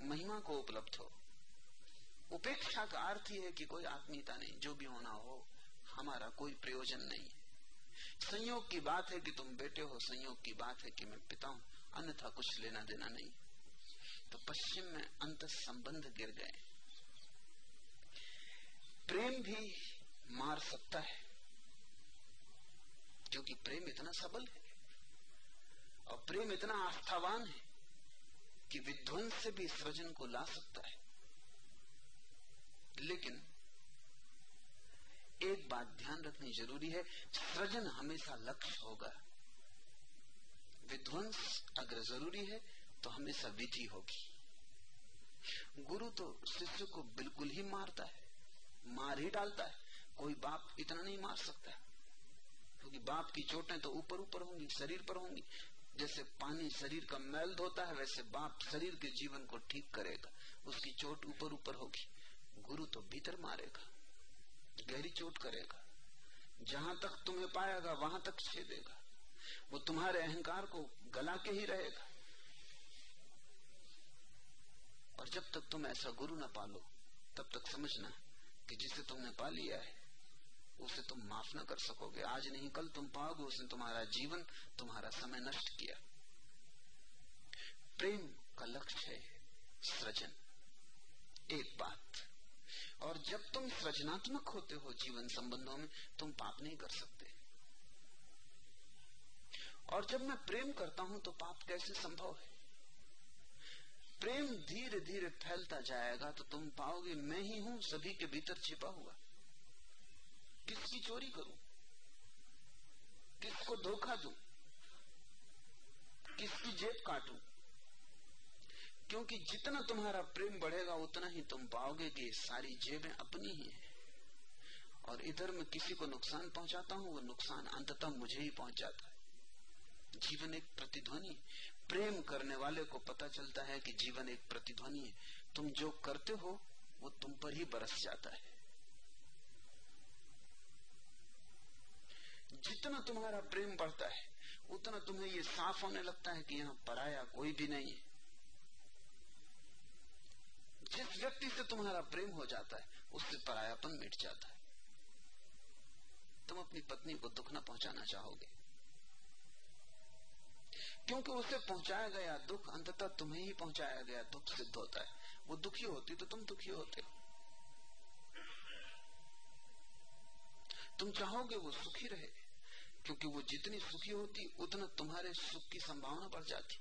महिमा को उपलब्ध हो। उपेक्षा का अर्थ ही है कि कोई आत्मीयता नहीं, जो भी होना हो, हमारा कोई प्रयोजन नहीं। संयोग की बात है कि तुम बेटे हो, संयोग की बात है कि मैं पिता हूँ, अन्यथा कुछ लेना देना नहीं। तो पश्चिम में अंत संबंध गिर गए। प्रेम भी मार सकता है। क्योंकि प्रेम इतना सबल है और प्रेम इतना आस्थावान है कि विध्वंस से भी सृजन को ला सकता है। लेकिन एक बात ध्यान रखनी ज़रूरी है, सृजन हमेशा लक्ष्य होगा। विध्वंस अगर ज़रूरी है तो हमेशा विधि होगी। गुरु तो शिष्य को बिल्कुल ही मारता है, मार ही डालता है। कोई बाप इतना नहीं मार सकता। क्योंकि बाप की चोटें तो ऊपर ऊपर होंगी, शरीर पर होंगी। जैसे पानी शरीर का मैल धोता है, वैसे बाप शरीर के जीवन को ठीक करेगा। उसकी चोट ऊपर ऊपर होगी। गुरु तो भीतर मारेगा, गहरी चोट करेगा। जहाँ तक तुम्हें पाएगा, वहाँ तक छेदेगा। वो तुम्हारे अहंकार को गला के ही रहेगा। और जब तक तुम ऐसा गुरु न पालो, तब तक समझना कि जिसे तुमने पा लिया है उसे तुम माफ़ न कर सकोगे। आज नहीं, कल तुम पाओगे उसने तुम्हारा जीवन, तुम्हारा समय नष्ट किया। प्रेम का लक्ष्य है सृजन। एक बात। और जब तुम सृजनात्मक होते हो जीवन संबंधों में, तुम पाप नहीं कर सकते। और जब मैं प्रेम करता हूँ तो पाप कैसे संभव है? प्रेम धीरे धीरे फैलता जाएगा तो तुम पाओगे, मैं ही हूँ, सभी के भीतर छिपा हुआ। किसकी चोरी करूँ? किसको धोखा दूँ? किसकी जेब काटूं? क्योंकि जितना तुम्हारा प्रेम बढ़ेगा, उतना ही तुम पाओगे कि सारी जेबें अपनी ही हैं। और इधर मैं किसी को नुकसान पहुंचाता हूँ, वो नुकसान अंततः मुझे ही पहुँच जाता है। जीवन एक प्रतिध्वनि प्रेम करने वाले को पता चलता है कि जीवन एक प्रतिध्वनि है। तुम जो करते हो, वो तुम पर ही बरस जाता है। जितना तुम्हारा प्रेम बढ़ता है, उतना तुम्हें ये साफ़ होने लगता है कि यहाँ पराया कोई भी नहीं है। जिस व्यक्ति से तुम्हारा प्रेम हो जाता है, उससे परायापन मिट जाता है। तुम अपनी पत्नी को दुख न पहुंचाना चाहोगे। क्योंकि उसे पहुँचाया गया दुख अंततः तुम्हें ही पहुँचाया गया दुख सिद्ध होता है। वो दुखी होती तो तुम दुखी होते। तुम चाहोगे वो सुखी रहे, क्योंकि वो जितनी सुखी होती, उतना तुम्हारे सुख की संभावना बढ़ जाती।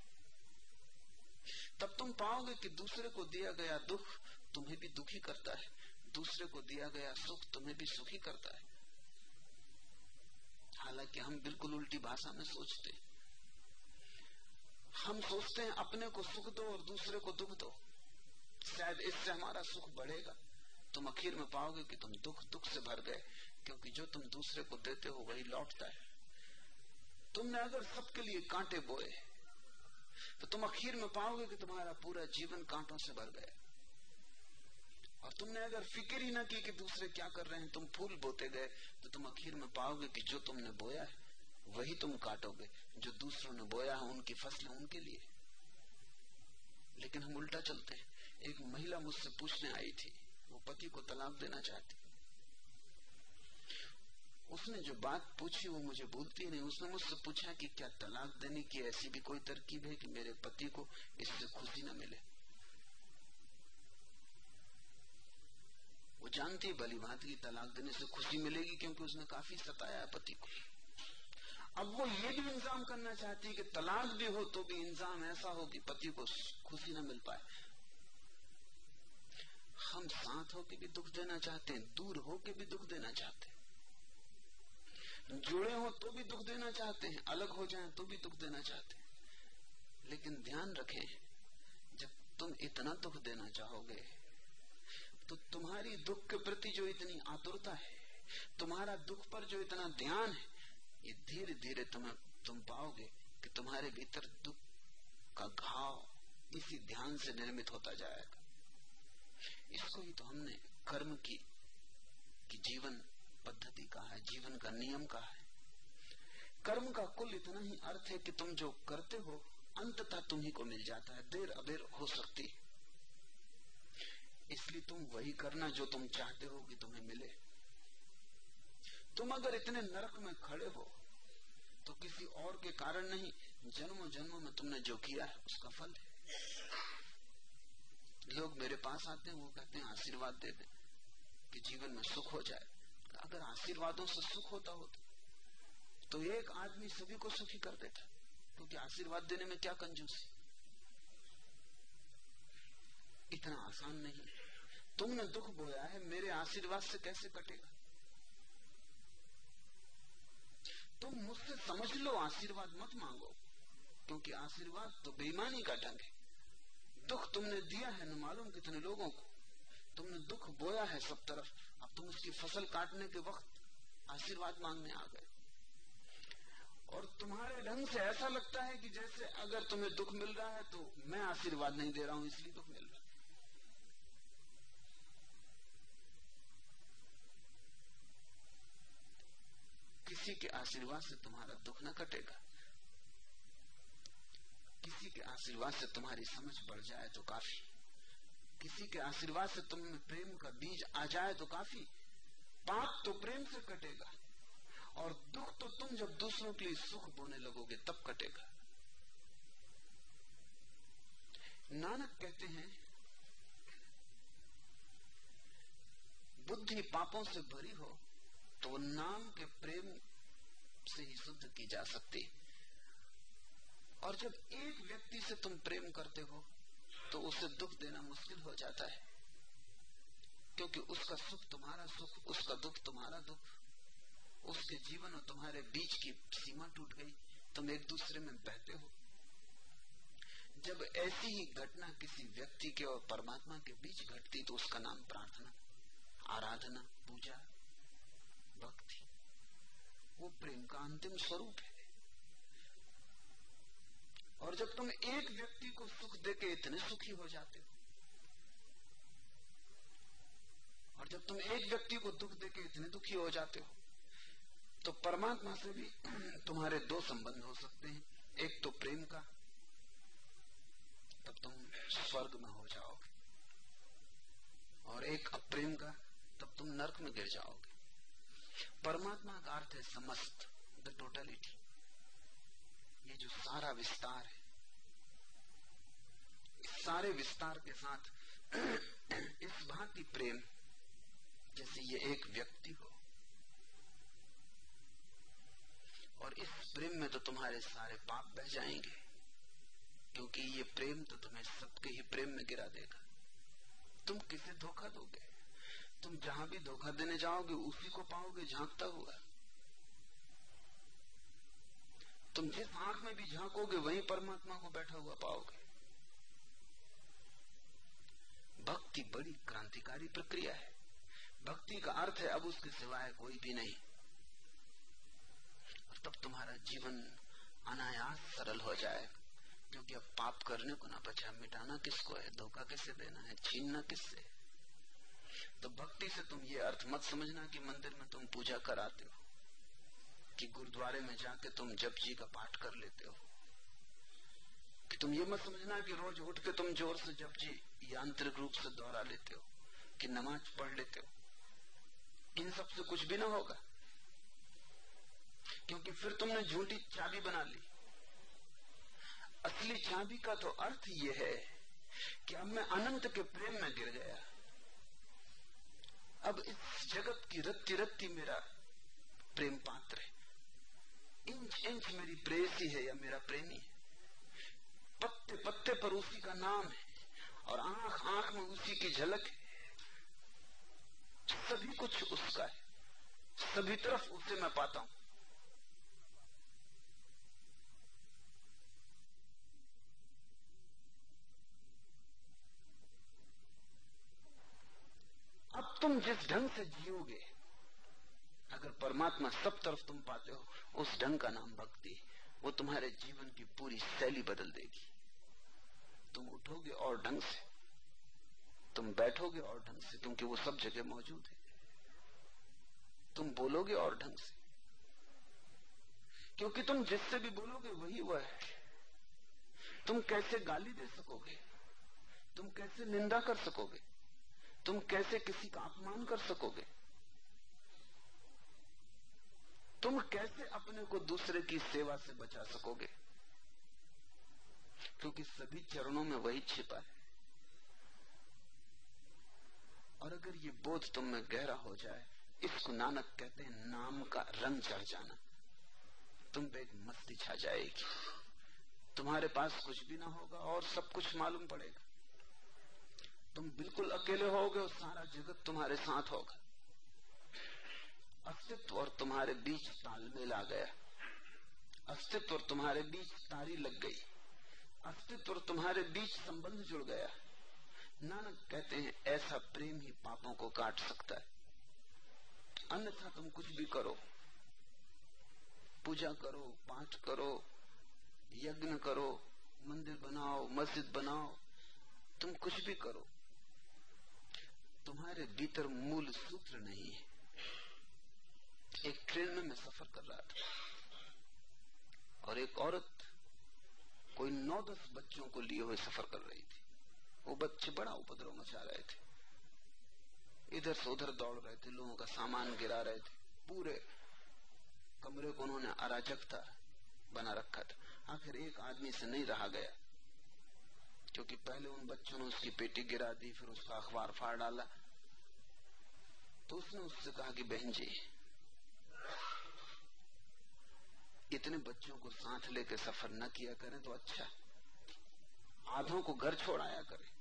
तब तुम पाओगे कि दूसरे को दिया गया दुख तुम्हें भी दुखी करता है, दूसरे को दिया गया सुख तुम्हें भी सुखी करता है। हालाँकि हम बिल्कुल उल्टी भाषा में सोचते हम सोचते हैं, अपने को सुख दो और दूसरे को दुख दो। शायद इससे हमारा सुख बढ़ेगा। तुम आखिर में पाओगे कि तुम दुख दुख से भर गए। क्योंकि जो तुम दूसरे को देते हो वही लौटता है। तुमने अगर सबके लिए कांटे बोए तो तुम आखिर में पाओगे कि तुम्हारा पूरा जीवन कांटों से भर गया। और तुमने अगर फ़िक्र ही ना की कि दूसरे क्या कर रहे हैं, तुम फूल बोते गए तो तुम आखिर में पाओगे कि जो तुमने बोया है, वही तुम काटोगे। जो दूसरों ने बोया है, उनकी फ़सलें उनके लिए। लेकिन हम उल्टा चलते हैं। एक महिला मुझसे पूछने आई थी, वो पति को तलाक देना चाहती। उसने जो बात पूछी वो मुझे भूलती नहीं। उसने मुझसे पूछा कि क्या तलाक देने की ऐसी भी कोई तरकीब है कि मेरे पति को इससे खुशी न मिले? वो जानती है भली भांत की तलाक देने से खुशी मिलेगी क्योंकि उसने काफ़ी सताया है पति को। अब वो ये भी इंतज़ाम करना चाहती है कि तलाक भी हो तो भी इंतज़ाम ऐसा हो कि पति को खुशी न मिल पाए। हम साथ होके भी दुख देना चाहते हैं, दूर होके भी दुख देना चाहते हैं। जुड़े हो तो भी दुख देना चाहते हैं, अलग हो जाएँ तो भी दुख देना चाहते हैं। लेकिन ध्यान रखें, जब तुम इतना दुख देना चाहोगे तो तुम्हारी दुख के प्रति जो इतनी आतुरता है, तुम्हारा दुख पर जो इतना ध्यान है, ये धीरे धीरे तुम्हें तुम पाओगे कि तुम्हारे भीतर दुख का घाव इसी ध्यान से निर्मित होता जाएगा। इसको ही तो हमने कर्म की, कि जीवन पद्धति का है, जीवन का नियम का है। कर्म का कुल इतना ही अर्थ है कि तुम जो करते हो, अंततः तुम्ही को मिल जाता है, देर अबेर हो सकती है। इसलिए तुम वही करना जो तुम चाहते हो कि तुम्हें मिले। तुम अगर इतने नरक में खड़े हो तो किसी और के कारण नहीं जन्मों जन्मों में तुमने जो किया है, उसका फल है। लोग मेरे पास आते हैं, वो कहते हैं, आशीर्वाद दे दे, कि जीवन में सुख हो जाए। अगर आशीर्वादों से सुख होता होता तो एक आदमी सभी को सुखी कर देता, क्योंकि आशीर्वाद देने में क्या कंजूसी? इतना आसान नहीं तुमने दुख बोया है, मेरे आशीर्वाद से कैसे कटेगा? तुम मुझसे समझ लो, आशीर्वाद मत मांगो, क्योंकि आशीर्वाद तो बेईमानी का ढंग है। दुख तुमने दिया है न मालूम कितने लोगों को। तुमने दुख बोया है सब तरफ़ तुम उसकी फ़सल काटने के वक्त आशीर्वाद मांगने आ गए। और तुम्हारे ढंग से ऐसा लगता है कि जैसे अगर तुम्हें दुख मिल रहा है तो मैं आशीर्वाद नहीं दे रहा हूँ, इसलिए दुख मिल रहा है। किसी के आशीर्वाद से तुम्हारा दुख न कटेगा। किसी के आशीर्वाद से तुम्हारी समझ बढ़ जाए तो काफ़ी। किसी के आशीर्वाद से तुम में प्रेम का बीज आ जाए तो काफ़ी। पाप तो प्रेम से कटेगा और दुख तो तुम जब दूसरों के लिए सुख बोने लगोगे, तब कटेगा। नानक कहते हैं, बुद्धि पापों से भरी हो तो नाम के प्रेम से ही शुद्ध की जा सकती। और जब एक व्यक्ति से तुम प्रेम करते हो तो उसे दुख देना मुश्किल हो जाता है। क्योंकि उसका सुख तुम्हारा सुख, उसका दुख तुम्हारा दुख। उसके जीवन और तुम्हारे बीच की सीमा टूट गई। तुम एक दूसरे में बहते हो। जब ऐसी ही घटना किसी व्यक्ति के और परमात्मा के बीच घटती तो उसका नाम प्रार्थना, आराधना, पूजा, भक्ति, वो प्रेम का अंतिम स्वरूप है। और जब तुम एक व्यक्ति को सुख देके इतने सुखी हो जाते हो, और जब तुम एक व्यक्ति को दुख देके इतने दुखी हो जाते हो तो परमात्मा से भी तुम्हारे दो संबंध हो सकते हैं। एक तो प्रेम का, तब तुम स्वर्ग में हो जाओगे। और एक अप्रेम का, तब तुम नरक में गिर जाओगे। परमात्मा का अर्थ है समस्त द टोटलिटी ये जो सारा विस्तार है, इस सारे विस्तार के साथ इस भांति प्रेम जैसे ये एक व्यक्ति हो। और इस प्रेम में तो तुम्हारे सारे पाप बह जाएँगे, क्योंकि ये प्रेम तो तुम्हें सबके ही प्रेम में गिरा देगा। तुम किसे धोखा दोगे? तुम जहाँ भी धोखा देने जाओगे, उसी को पाओगे झांकता हुआ। तुम जिस आँख में भी झांकोगे, वही परमात्मा को बैठा हुआ पाओगे। भक्ति बड़ी क्रांतिकारी प्रक्रिया है। भक्ति का अर्थ है, अब उसके सिवाय कोई भी नहीं। तब तुम्हारा जीवन अनायास सरल हो जाएगा क्योंकि अब पाप करने को ना बचा, मिटाना किसको है? धोखा किससे देना है? छीनना किससे? तो भक्ति से तुम ये अर्थ मत समझना कि मंदिर में तुम पूजा कराते हो। कि गुरुद्वारे में जाके तुम जप जी का पाठ कर लेते हो। कि तुम ये मत समझना कि रोज उठ के तुम ज़ोर से जप जी यांत्रिक रूप से दोहरा लेते हो, कि नमाज़ पढ़ लेते हो। इन सबसे कुछ भी ना होगा। क्योंकि फिर तुमने झूठी चाबी बना ली। असली चाबी का तो अर्थ यह है कि अब मैं अनंत के प्रेम में गिर गया। अब इस जगत की रत्ती रत्ती मेरा प्रेम पात्र है। इंच इंच मेरी प्रेसी है या मेरा प्रेमी है। पत्ते पत्ते पर उसी का नाम है और आँख आँख में उसी की झलक है। सभी कुछ उसका है। सभी तरफ़ उसे मैं पाता हूँ। अब तुम जिस ढंग से जियोगे अगर परमात्मा सब तरफ़ तुम पाते हो, उस ढंग का नाम भक्ति, वो तुम्हारे जीवन की पूरी शैली बदल देगी। तुम उठोगे और ढंग से, तुम बैठोगे और ढंग से, क्योंकि वो सब जगह मौजूद है। तुम बोलोगे और ढंग से, क्योंकि तुम जिससे भी बोलोगे वही वह है। तुम कैसे गाली दे सकोगे? तुम कैसे निंदा कर सकोगे? तुम कैसे किसी का अपमान कर सकोगे? तुम कैसे अपने को दूसरे की सेवा से बचा सकोगे? क्योंकि सभी चरणों में वही छिपा है। और अगर ये बोध तुम में गहरा हो जाए, इसको नानक कहते हैं नाम का रंग चढ़ जाना। तुम पे एक मस्ती छा जाएगी। तुम्हारे पास कुछ भी ना होगा और सब कुछ मालूम पड़ेगा। तुम बिल्कुल अकेले होगे और सारा जगत तुम्हारे साथ होगा। अस्तित्व और तुम्हारे बीच तालमेल आ गया। अस्तित्व और तुम्हारे बीच तारी लग गई। अस्तित्व और तुम्हारे बीच संबंध जुड़ गया। नानक कहते हैं, ऐसा प्रेम ही पापों को काट सकता है। अन्यथा तुम कुछ भी करो। पूजा करो, पाठ करो, यज्ञ करो, मंदिर बनाओ, मस्जिद बनाओ, तुम कुछ भी करो। तुम्हारे भीतर मूल सूत्र नहीं है। एक ट्रेन में मैं सफ़र कर रहा था। और एक औरत कोई नौ दस बच्चों को लिए हुए सफ़र कर रही थी। वो बच्चे बड़ा उपद्रव मचा रहे थे। इधर से उधर दौड़ रहे थे, लोगों का सामान गिरा रहे थे। पूरे कमरे को उन्होंने अराजकता बना रखा था। आखिर एक आदमी से नहीं रहा गया, क्योंकि पहले उन बच्चों ने उसकी पेटी गिरा दी, फिर उसका अखबार फाड़ डाला। तो उसने उससे कहा कि, बहन जी इतने बच्चों को साथ लेकर सफ़र न किया करें तो अच्छा। आधों को घर छोड़ाया करें।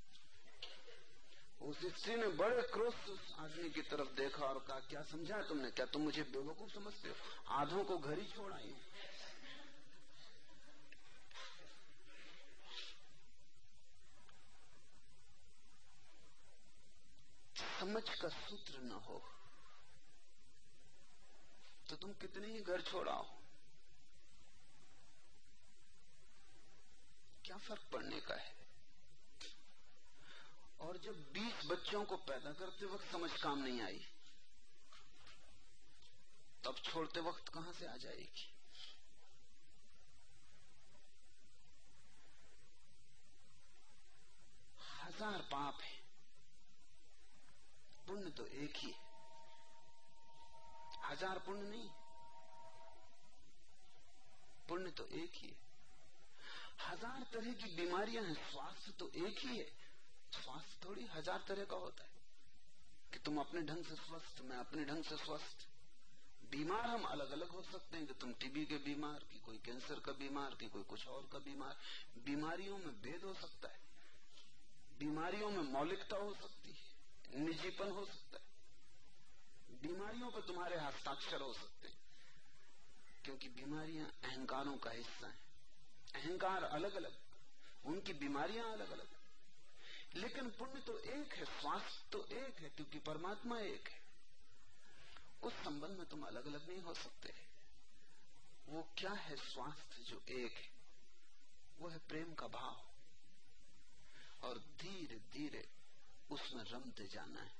उस स्त्री ने बड़े क्रोध आदमी की तरफ़ देखा और कहा, क्या समझा तुमने? क्या तुम मुझे बेवकूफ़ समझते हो? आधों को घर ही छोड़ छोड़ाई समझ का सूत्र न हो तो तुम कितने ही घर छोड़ाओ क्या फ़र्क पड़ने का है? और जब 20 बच्चों को पैदा करते वक्त समझ काम नहीं आई, तब छोड़ते वक्त कहाँ से आ जाएगी? हज़ार पाप है। पुण्य तो एक ही। हज़ार पुण्य नहीं, पुण्य तो एक ही है। हज़ार तरह की बीमारियाँ हैं। स्वास्थ्य तो एक ही है। स्वास्थ्य थोड़ी हज़ार तरह का होता है कि तुम अपने ढंग से स्वस्थ, मैं अपने ढंग से स्वस्थ। बीमार हम अलग अलग हो सकते हैं कि तुम टीबी के बीमार, की कोई कैंसर का बीमार, की कोई कुछ और का बीमार। बीमारियों में भेद हो सकता है। बीमारियों में मौलिकता हो सकती है। निजीपन हो सकता है। बीमारियों पर तुम्हारे हस्ताक्षर हो सकते हैं, क्योंकि बीमारियाँ अहंकारों का हिस्सा है। अहंकार अलग अलग उनकी बीमारियाँ अलग अलग लेकिन पुण्य तो एक है, स्वास्थ्य तो एक है, क्योंकि परमात्मा एक है। उस संबंध में तुम अलग अलग नहीं हो सकते। वो क्या है स्वास्थ्य जो एक है? वो है प्रेम का भाव। और धीरे धीरे उसमें रमते जाना है।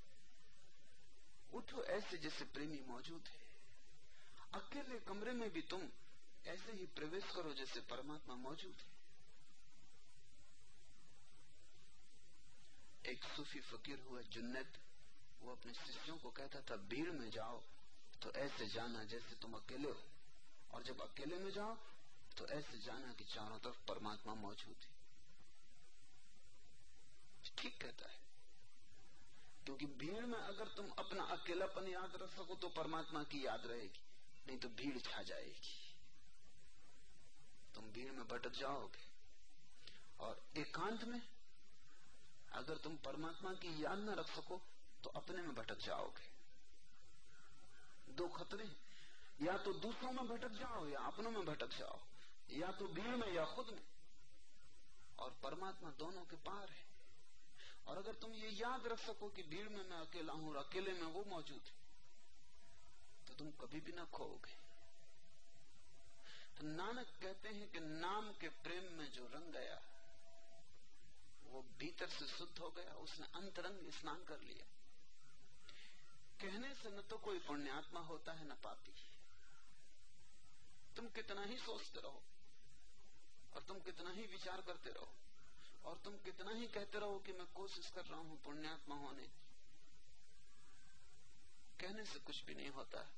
उठो ऐसे जैसे प्रेमी मौजूद है। अकेले कमरे में भी तुम ऐसे ही प्रवेश करो जैसे परमात्मा मौजूद है। एक सूफी फकीर हुआ जुन्नत, वो अपने शिष्यों को कहता था, भीड़ में जाओ तो ऐसे जाना जैसे तुम अकेले हो। और जब अकेले में जाओ तो ऐसे जाना कि चारों तरफ़ परमात्मा मौजूद है। ठीक कहता है। क्योंकि भीड़ में अगर तुम अपना अकेलापन याद रख सको तो परमात्मा की याद रहेगी, नहीं तो भीड़ छा जाएगी। तुम भीड़ में भटक जाओगे। और एकांत में अगर तुम परमात्मा की याद न रख सको तो अपने में भटक जाओगे। दो खतरे, या तो दूसरों में भटक जाओ, या अपनों में भटक जाओ, या तो भीड़ में, या खुद में। और परमात्मा दोनों के पार है। और अगर तुम ये याद रख सको कि भीड़ में मैं अकेला हूँ और अकेले में वो मौजूद है तो तुम कभी भी ना खोओगे। तो नानक कहते हैं कि नाम के प्रेम में जो रंग गया, वो भीतर से शुद्ध हो गया, उसने अंतरंग स्नान कर लिया। कहने से न तो कोई पुण्यात्मा होता है, न पापी। तुम कितना ही सोचते रहो, और तुम कितना ही विचार करते रहो, और तुम कितना ही कहते रहो कि मैं कोशिश कर रहा हूँ पुण्यात्मा होने। कहने से कुछ भी नहीं होता।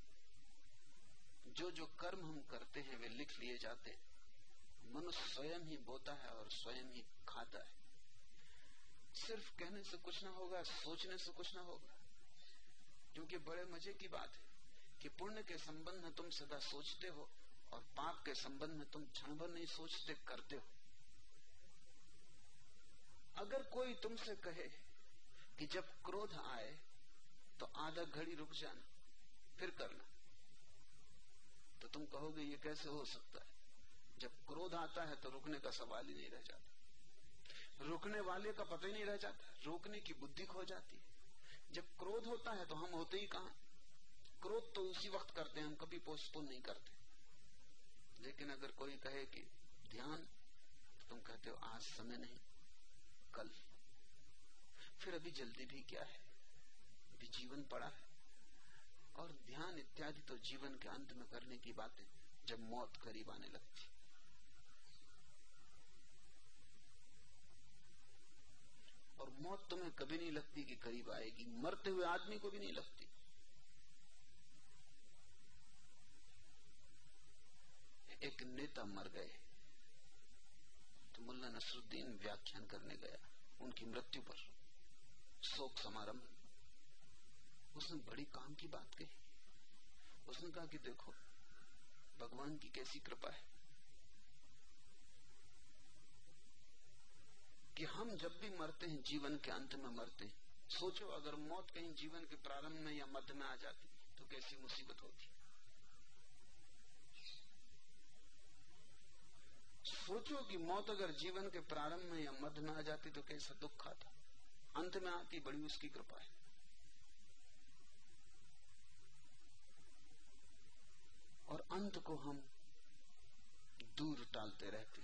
जो जो कर्म हम करते हैं, वे लिख लिए जाते हैं। मनुष्य स्वयं ही बोता है और स्वयं ही खाता है। सिर्फ़ कहने से कुछ ना होगा, सोचने से कुछ ना होगा। क्योंकि बड़े मज़े की बात है कि पुण्य के संबंध में तुम सदा सोचते हो और पाप के संबंध में तुम क्षण भर नहीं सोचते, करते हो। अगर कोई तुमसे कहे कि जब क्रोध आए तो आधा घड़ी रुक जाना, फिर करना। तो तुम कहोगे ये कैसे हो सकता है? जब क्रोध आता है तो रुकने का सवाल ही नहीं रह जाता। रुकने वाले का पता ही नहीं रह जाता। रोकने की बुद्धि खो जाती है। जब क्रोध होता है तो हम होते ही कहा? क्रोध तो उसी वक्त करते हैं, हम कभी पोस्टपोन नहीं करते। लेकिन अगर कोई कहे कि, ध्यान, तुम कहते हो आज समय नहीं, कल। फिर अभी जल्दी भी क्या है? अभी जीवन पड़ा है। और ध्यान इत्यादि तो जीवन के अंत में करने की बातें जब मौत करीब आने लगती। और मौत तुम्हें कभी नहीं लगती कि करीब आएगी। मरते हुए आदमी को भी नहीं लगती। एक नेता मर गए। तो मुल्ला नसरुद्दीन व्याख्यान करने गया। उनकी मृत्यु पर शोक समारंभ। उसने बड़ी काम की बात कही। उसने कहा कि देखो, भगवान की कैसी कृपा है कि हम जब भी मरते हैं, जीवन के अंत में मरते हैं। सोचो, अगर मौत कहीं जीवन के प्रारंभ में या मध्य में आ जाती तो कैसी मुसीबत होती। सोचो कि मौत अगर जीवन के प्रारंभ में या मध्य में आ जाती तो कैसा दुख आता। अंत में आती बड़ी उसकी कृपा है। और अंत को हम दूर टालते रहते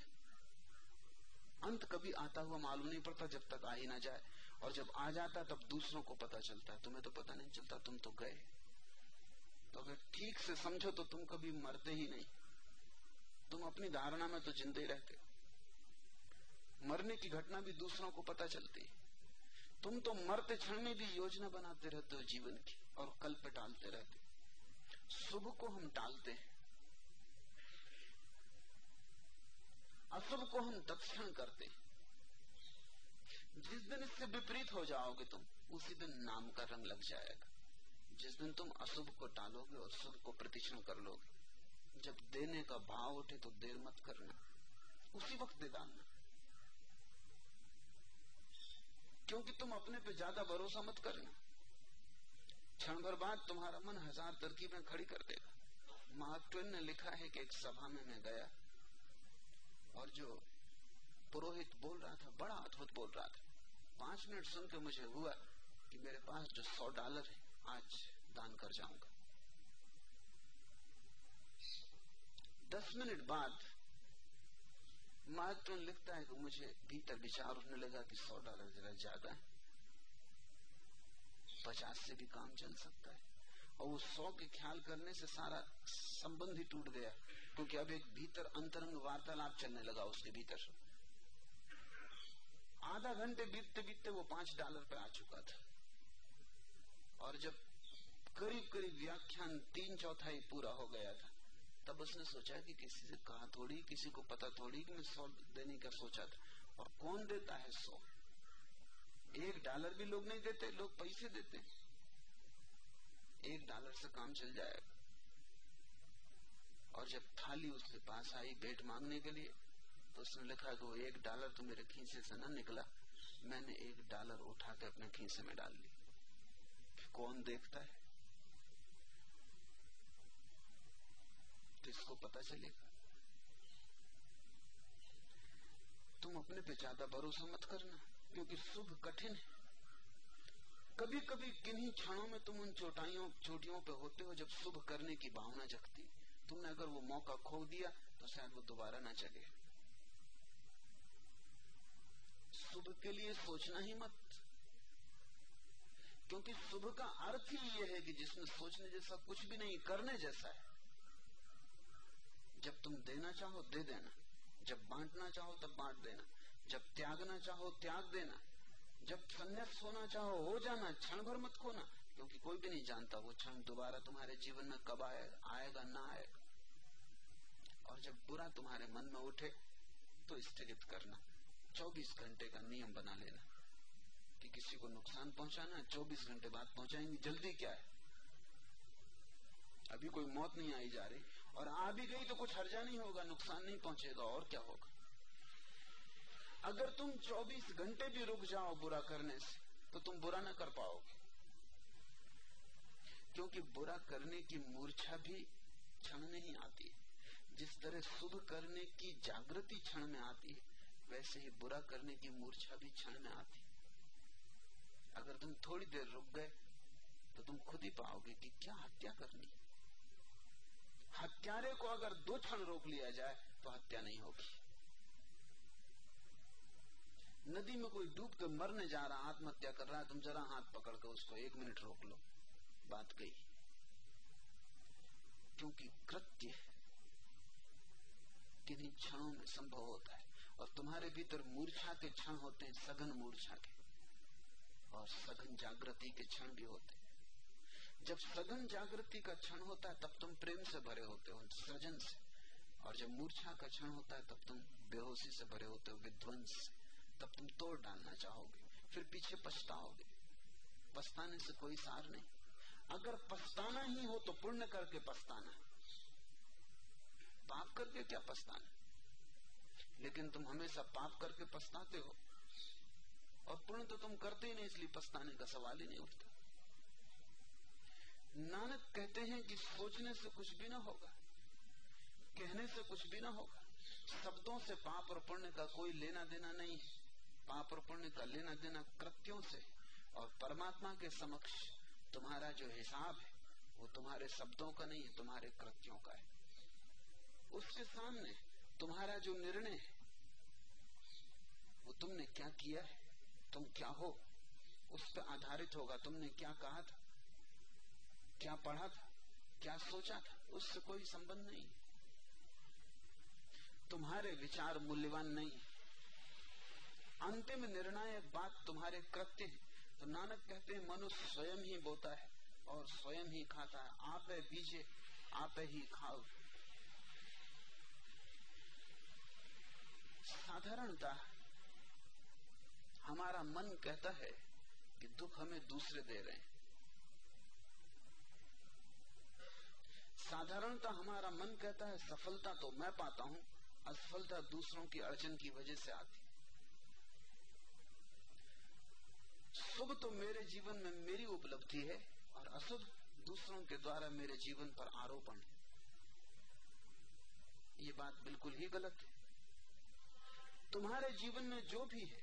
अंत कभी आता हुआ मालूम नहीं पड़ता, जब तक आ ही ना जाए। और जब आ जाता, तब दूसरों को पता चलता। है तुम्हें तो पता नहीं चलता, तुम तो गए। तो अगर ठीक से समझो तो तुम कभी मरते ही नहीं। तुम अपनी धारणा में तो जिंदे रहते। हो मरने की घटना भी दूसरों को पता चलती तुम तो मरते क्षण में भी योजना बनाते रहते हो जीवन की और कल पे टालते रहते शुभ को हम टालते हैं। अशुभ को हम तत्क्षण करते हैं। जिस दिन इससे विपरीत हो जाओगे तुम, उसी दिन नाम का रंग लग जाएगा। जिस दिन तुम अशुभ को टालोगे और शुभ को प्रतिक्षण कर लोगे। जब देने का भाव उठे तो देर मत करना। उसी वक्त दे डालना। क्योंकि तुम अपने पे ज़्यादा भरोसा मत करना। क्षण भर बाद तुम्हारा मन हज़ार तरकीबें खड़ी कर देगा। महात्विन ने लिखा है कि एक सभा में मैं गया और जो पुरोहित बोल रहा था, बड़ा अद्भुत बोल रहा था। पाँच मिनट सुन के मुझे हुआ कि मेरे पास जो सौ डॉलर है, आज दान कर जाऊँगा। दस मिनट बाद महत्व लिखता है कि मुझे भीतर विचार होने लगा कि सौ डॉलर जरा ज़्यादा है। पचास से भी काम चल सकता है। और वो सौ के ख्याल करने से सारा संबंध ही टूट गया, क्योंकि अब एक भीतर अंतरंग वार्तालाप चलने लगा उसके भीतर। आधा घंटे बीतते बीतते वो पाँच डॉलर पे आ चुका था। और जब करीब करीब व्याख्यान तीन चौथाई पूरा हो गया था, तब उसने सोचा कि किसी से कहा थोड़ी, किसी को पता थोड़ी कि मैं सौ देने का सोचा था। और कौन देता है सौ? एक डॉलर भी लोग नहीं देते, लोग पैसे देते एक डॉलर से काम चल जाएगा और जब थाली उसके पास आई भेंट मांगने के लिए तो उसने लिखा कि वो एक डॉलर तो मेरे खींचे से न निकला। मैंने एक डॉलर उठा के अपने खींचे में डाल ली। कौन देखता है? तो इसको पता चलेगा। तुम अपने पे ज़्यादा भरोसा मत करना। क्योंकि शुभ कठिन है। कभी कभी किन्हीं क्षणों में तुम उन चोटाइयों, चोटियों पे होते हो जब शुभ करने की भावना जगती। तुमने अगर वो मौका खो दिया तो शायद वो दोबारा ना चले। शुभ के लिए सोचना ही मत। क्योंकि शुभ का अर्थ ही यह है कि जिसमें सोचने जैसा कुछ भी नहीं, करने जैसा है। जब तुम देना चाहो, दे देना। जब बांटना चाहो, तब बांट देना। जब त्यागना चाहो त्याग देना। जब संन्यास होना चाहो हो जाना। क्षण भर मत खोना। क्योंकि कोई भी नहीं जानता वो क्षण दोबारा तुम्हारे जीवन में कब आए, आएगा ना आएगा। और जब बुरा तुम्हारे मन में उठे तो स्थगित करना। 24 घंटे का नियम बना लेना कि किसी को नुकसान पहुंचाना है 24 घंटे बाद पहुंचाएँगे। जल्दी क्या है? अभी कोई मौत नहीं आई जा रही। और आ भी गई तो कुछ हर्जा नहीं होगा नुकसान नहीं पहुंचेगा और क्या होगा? अगर तुम 24 घंटे भी रुक जाओ बुरा करने से तो तुम बुरा ना कर पाओगे। क्योंकि बुरा करने की मूर्छा भी क्षण नहीं आती जिस तरह शुभ करने की जागृति क्षण में आती है, वैसे ही बुरा करने की मूर्छा भी क्षण में आती अगर तुम थोड़ी देर रुक गए तो तुम खुद ही पाओगे कि क्या हत्या करनी हत्यारे को अगर दो क्षण रोक लिया जाए तो हत्या नहीं होगी। नदी में कोई डूब के मरने जा रहा, आत्महत्या कर रहा है, तुम जरा हाथ पकड़ के उसको एक मिनट रोक लो। बात गई। क्योंकि कृत्य किन्हीं क्षणों में संभव होता है। और तुम्हारे भीतर मूर्छा के क्षण होते हैं, सघन मूर्छा के। और सघन जागृति के क्षण भी होते हैं। जब सघन जागृति का क्षण होता है, तब तुम प्रेम से भरे होते हो, सृजन से। और जब मूर्छा का क्षण होता है, तब तुम बेहोशी से भरे होते हो, विध्वंस से। तब तुम तोड़ डालना चाहोगे, फिर पीछे पछताओगे। पछताने से कोई सार नहीं। अगर पछताना ही हो तो पुण्य करके पछताना पाप करके क्या पछताना लेकिन तुम हमेशा पाप करके पछताते हो। और पुण्य तो तुम करते ही नहीं, इसलिए पछताने का सवाल ही नहीं उठता। नानक कहते हैं कि सोचने से कुछ भी ना होगा, कहने से कुछ भी ना होगा। शब्दों से पाप और पुण्य का कोई लेना देना नहीं है। पाप और पुण्य का लेना देना कृत्यों से। और परमात्मा के समक्ष तुम्हारा जो हिसाब है, वो तुम्हारे शब्दों का नहीं है, तुम्हारे कृत्यों का है। उसके सामने तुम्हारा जो निर्णय है, वो तुमने क्या किया है? तुम क्या हो? उस पर आधारित होगा। तुमने क्या कहा था? क्या पढ़ा था? क्या सोचा था? उससे कोई संबंध नहीं। तुम्हारे विचार मूल्यवान नहीं अंतिम निर्णायक बात तुम्हारे कृत्य है। तो नानक कहते हैं, मनुष्य स्वयं ही बोता है और स्वयं ही खाता है। आप बीजे, आप ही खाओ। साधारणता हमारा मन कहता है कि दुख हमें दूसरे दे रहे हैं। साधारणता हमारा मन कहता है, सफलता तो मैं पाता हूँ। असफलता दूसरों की अड़चन की वजह से आती शुभ तो मेरे जीवन में मेरी उपलब्धि है और अशुभ दूसरों के द्वारा मेरे जीवन पर आरोपण है। ये बात बिल्कुल ही गलत है। तुम्हारे जीवन में जो भी है,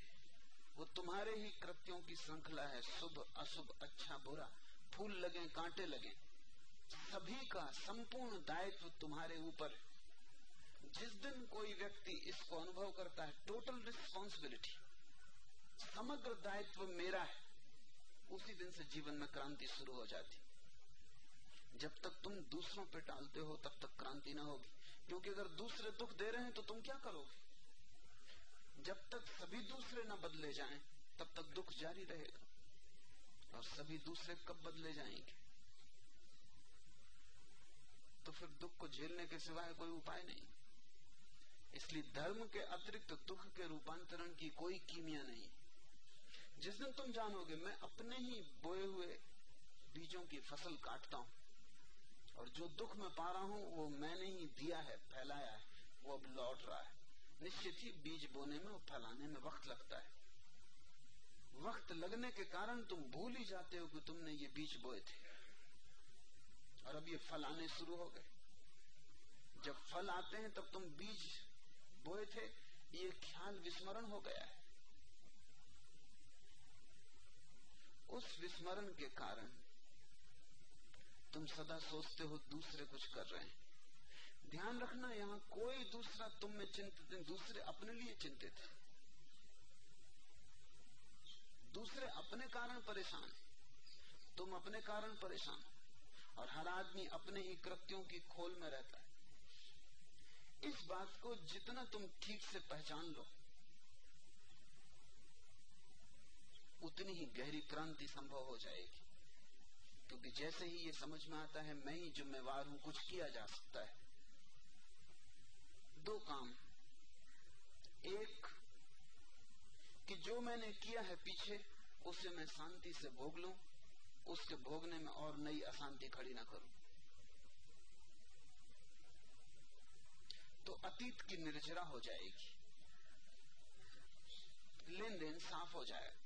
वो तुम्हारे ही कृत्यों की श्रृंखला है। शुभ, अशुभ अच्छा बुरा, फूल लगे, कांटे लगे। सभी का संपूर्ण दायित्व तुम्हारे ऊपर है। जिस दिन कोई व्यक्ति इसको अनुभव करता है टोटल रिस्पॉन्सिबिलिटी समग्र दायित्व मेरा है, उसी दिन से जीवन में क्रांति शुरू हो जाती। जब तक तुम दूसरों पे टालते हो, तब तक क्रांति ना होगी। क्योंकि अगर दूसरे दुख दे रहे हैं तो तुम क्या करोगे? जब तक सभी दूसरे न बदले जाएँ, तब तक दुख जारी रहेगा। और सभी दूसरे कब बदले जाएँगे? तो फिर दुख को झेलने के सिवाय कोई उपाय नहीं। इसलिए धर्म के अतिरिक्त दुख के रूपांतरण की कोई कीमिया नहीं। जिस दिन तुम जानोगे, मैं अपने ही बोए हुए बीजों की फ़सल काटता हूँ। और जो दुख में पा रहा हूँ, वो मैंने ही दिया है, फैलाया है, वो अब लौट रहा है। निश्चित ही बीज बोने में और फैलाने में वक्त लगता है। वक्त लगने के कारण तुम भूल ही जाते हो कि तुमने ये बीज बोए थे। और अब ये फल आने शुरू हो गए। जब फल आते हैं, तब तुम बीज बोए थे, ये ख्याल विस्मरण हो गया है। उस विस्मरण के कारण तुम सदा सोचते हो दूसरे कुछ कर रहे हैं। ध्यान रखना, यहाँ कोई दूसरा तुम में चिंतित दूसरे अपने लिए चिंतित है। दूसरे अपने कारण परेशान है। तुम अपने कारण परेशान हो, और हर आदमी अपने ही कृत्यों की खोल में रहता है। इस बात को जितना तुम ठीक से पहचान लो उतनी ही गहरी क्रांति संभव हो जाएगी। क्योंकि जैसे ही ये समझ में आता है, मैं ही जिम्मेवार हूँ, कुछ किया जा सकता है। दो काम। एक, कि जो मैंने किया है पीछे, उसे मैं शांति से भोग लू, उसके भोगने में और नई अशांति खड़ी ना करूँ। तो अतीत की निर्जरा हो जाएगी। लेन देन साफ़ हो जाएगा।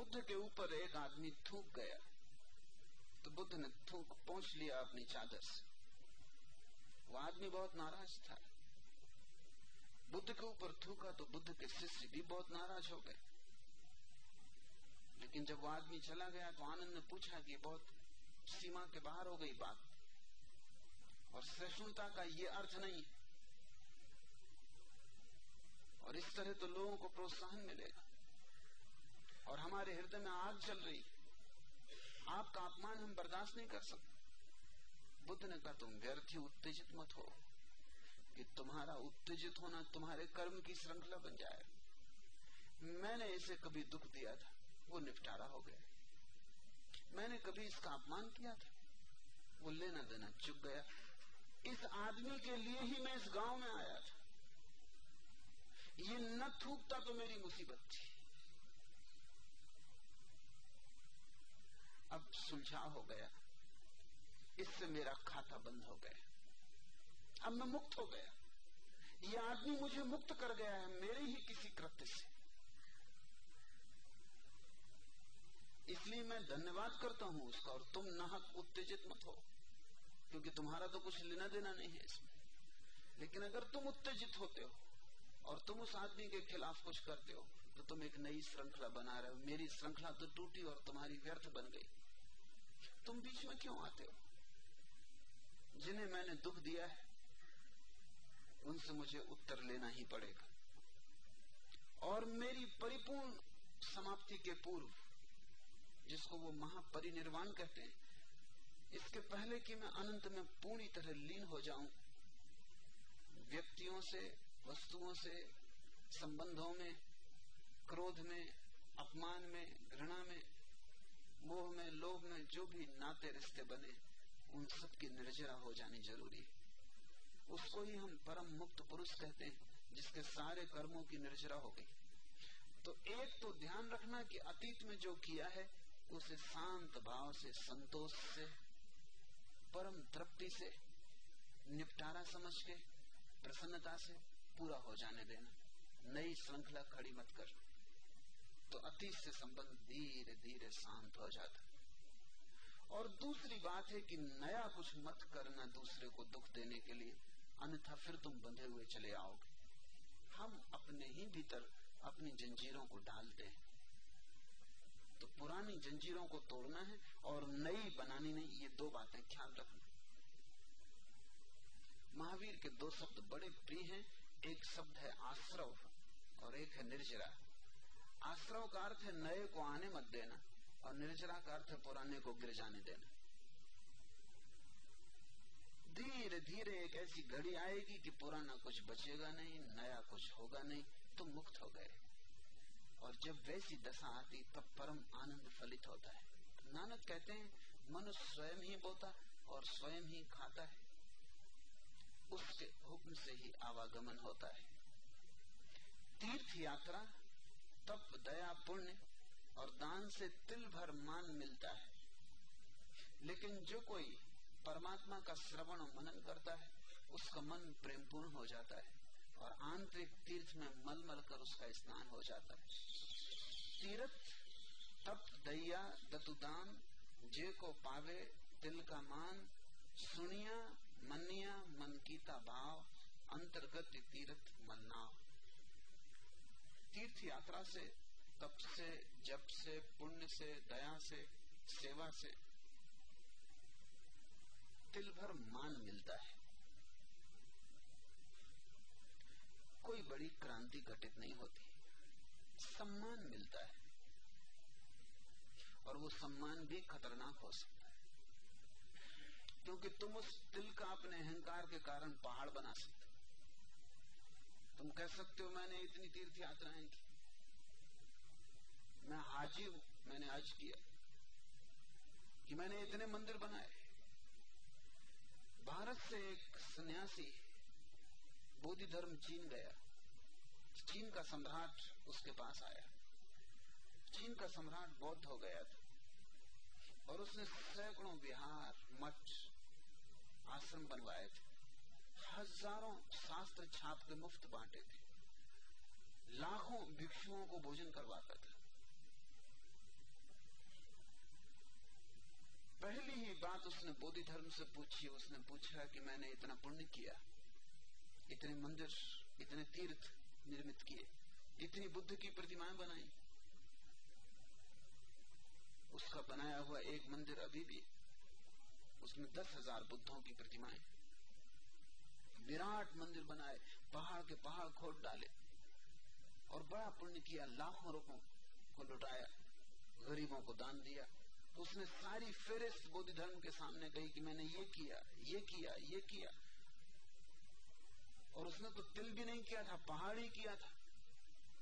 बुद्ध के ऊपर एक आदमी थूक गया। तो बुद्ध ने थूक पहुँच लिया अपनी चादर से। वो आदमी बहुत नाराज़ था। बुद्ध के ऊपर थूका तो बुद्ध के शिष्य भी बहुत नाराज़ हो गए। लेकिन जब वो आदमी चला गया तो आनंद ने पूछा कि बहुत सीमा के बाहर हो गई बात। और सहिष्णुता का ये अर्थ नहीं। और इस तरह तो लोगों को प्रोत्साहन मिलेगा। और हमारे हृदय में आग चल रही। आपका अपमान हम बर्दाश्त नहीं कर सकते। बुद्ध ने कहा, तुम व्यर्थ ही उत्तेजित मत हो। कि तुम्हारा उत्तेजित होना तुम्हारे कर्म की श्रृंखला बन जाए। मैंने इसे कभी दुख दिया था, वो निपटारा हो गया। मैंने कभी इसका अपमान किया था, वो लेना देना चुप गया। इस आदमी के लिए ही मैं इस गाँव में आया था। ये न थूकता तो मेरी मुसीबत थी। अब सुलझाव हो गया। इससे मेरा खाता बंद हो गया। अब मैं मुक्त हो गया। ये आदमी मुझे मुक्त कर गया है, मेरे ही किसी कृत्य से। इसलिए मैं धन्यवाद करता हूँ उसका और तुम नाहक उत्तेजित मत हो, क्योंकि तुम्हारा तो कुछ लेना देना नहीं है इसमें। लेकिन अगर तुम उत्तेजित होते हो और तुम उस आदमी के खिलाफ कुछ करते हो तो तुम एक नई श्रृंखला बना रहे हो। मेरी श्रृंखला तो टूटी और तुम्हारी व्यर्थ बन गई। तुम बीच में क्यों आते हो? जिन्हें मैंने दुख दिया है, उनसे मुझे उत्तर लेना ही पड़ेगा। और मेरी परिपूर्ण समाप्ति के पूर्व, जिसको वो महापरिनिर्वाण कहते हैं, इसके पहले कि मैं अनंत में पूरी तरह लीन हो जाऊँ, व्यक्तियों से, वस्तुओं से, संबंधों में, क्रोध में, अपमान में, घृणा में मोह में, लोभ में, जो भी नाते रिश्ते बने, उन सब की निर्जरा हो जानी ज़रूरी है। उसको ही हम परम मुक्त पुरुष कहते हैं, जिसके सारे कर्मों की निर्जरा हो गई। तो एक तो ध्यान रखना कि अतीत में जो किया है, उसे शांत भाव से, संतोष से, परम तृप्ति से, निपटारा समझ के, प्रसन्नता से पूरा हो जाने देना। नई श्रृंखला खड़ी मत कर तो अतीत से संबंध धीरे धीरे शांत हो जाता और दूसरी बात है कि नया कुछ मत करना दूसरे को दुख देने के लिए, अन्यथा फिर तुम बंधे हुए चले आओगे। हम अपने ही भीतर अपनी जंजीरों को डालते हैं। तो पुरानी जंजीरों को तोड़ना है और नई बनानी नहीं, ये दो बातें ख्याल रखना महावीर के दो शब्द बड़े प्रिय हैं, एक शब्द है आश्रव और एक है निर्जरा। आश्रव का अर्थ है, नए को आने मत देना और निर्जरा का अर्थ है, पुराने को गिर जाने देना। धीरे धीरे एक ऐसी घड़ी आएगी कि पुराना कुछ बचेगा नहीं, नया कुछ होगा नहीं तो मुक्त हो गए। और जब वैसी दशा आती, तब परम आनंद फलित होता है। नानक कहते हैं, मनुष्य स्वयं ही बोता और स्वयं ही खाता है। उसके हुक्म से ही आवागमन होता है। तीर्थ यात्रा तप, दया, पुण्य और दान से तिल भर मान मिलता है। लेकिन जो कोई परमात्मा का श्रवण मनन करता है, उसका मन प्रेमपूर्ण हो जाता है और आंतरिक तीर्थ में मल मल कर उसका स्नान हो जाता है। तीर्थ, तप, दैया दतुदान जे को पावे, तिल का मान, सुनिया मनिया मन कीता भाव, अंतर्गत तीर्थ मन्नाव। तीर्थ यात्रा से, तप से, जप से, पुण्य से, दया से, सेवा से तिल भर मान मिलता है। कोई बड़ी क्रांति घटित नहीं होती। सम्मान मिलता है। और वो सम्मान भी खतरनाक हो सकता है। क्योंकि तुम उस दिल का अपने अहंकार के कारण पहाड़ बना सकते तुम कह सकते हो मैंने इतनी तीर्थ यात्राएँ की। मैं हाजी हूँ, मैंने आज किया कि मैंने इतने मंदिर बनाए। भारत से एक सन्यासी बोधि धर्म चीन गया। चीन का सम्राट उसके पास आया। चीन का सम्राट बौद्ध हो गया था और उसने सैकड़ों विहार मठ, आश्रम बनवाए थे। हज़ारों शास्त्र छाप के मुफ़्त बांटे थे। लाखों भिक्षुओं को भोजन करवाता था। पहली ही बात उसने बोधि धर्म से पूछी, उसने पूछा कि मैंने इतना पुण्य किया, इतने मंदिर, इतने तीर्थ निर्मित किए, इतनी बुद्ध की प्रतिमाएँ बनाई। उसका बनाया हुआ एक मंदिर अभी भी, उसमें दस हज़ार बुद्धों की प्रतिमाएँ। विराट मंदिर बनाए, पहाड़ के पहाड़ खोद डाले और बड़ा पुण्य किया, लाखों रुपयों को लुटाया, गरीबों को दान दिया। तो उसने सारी फेरिस्त बोधि धर्म के सामने कही कि मैंने ये किया ये किया ये किया। और उसने तो तिल भी नहीं किया था, पहाड़ ही किया था।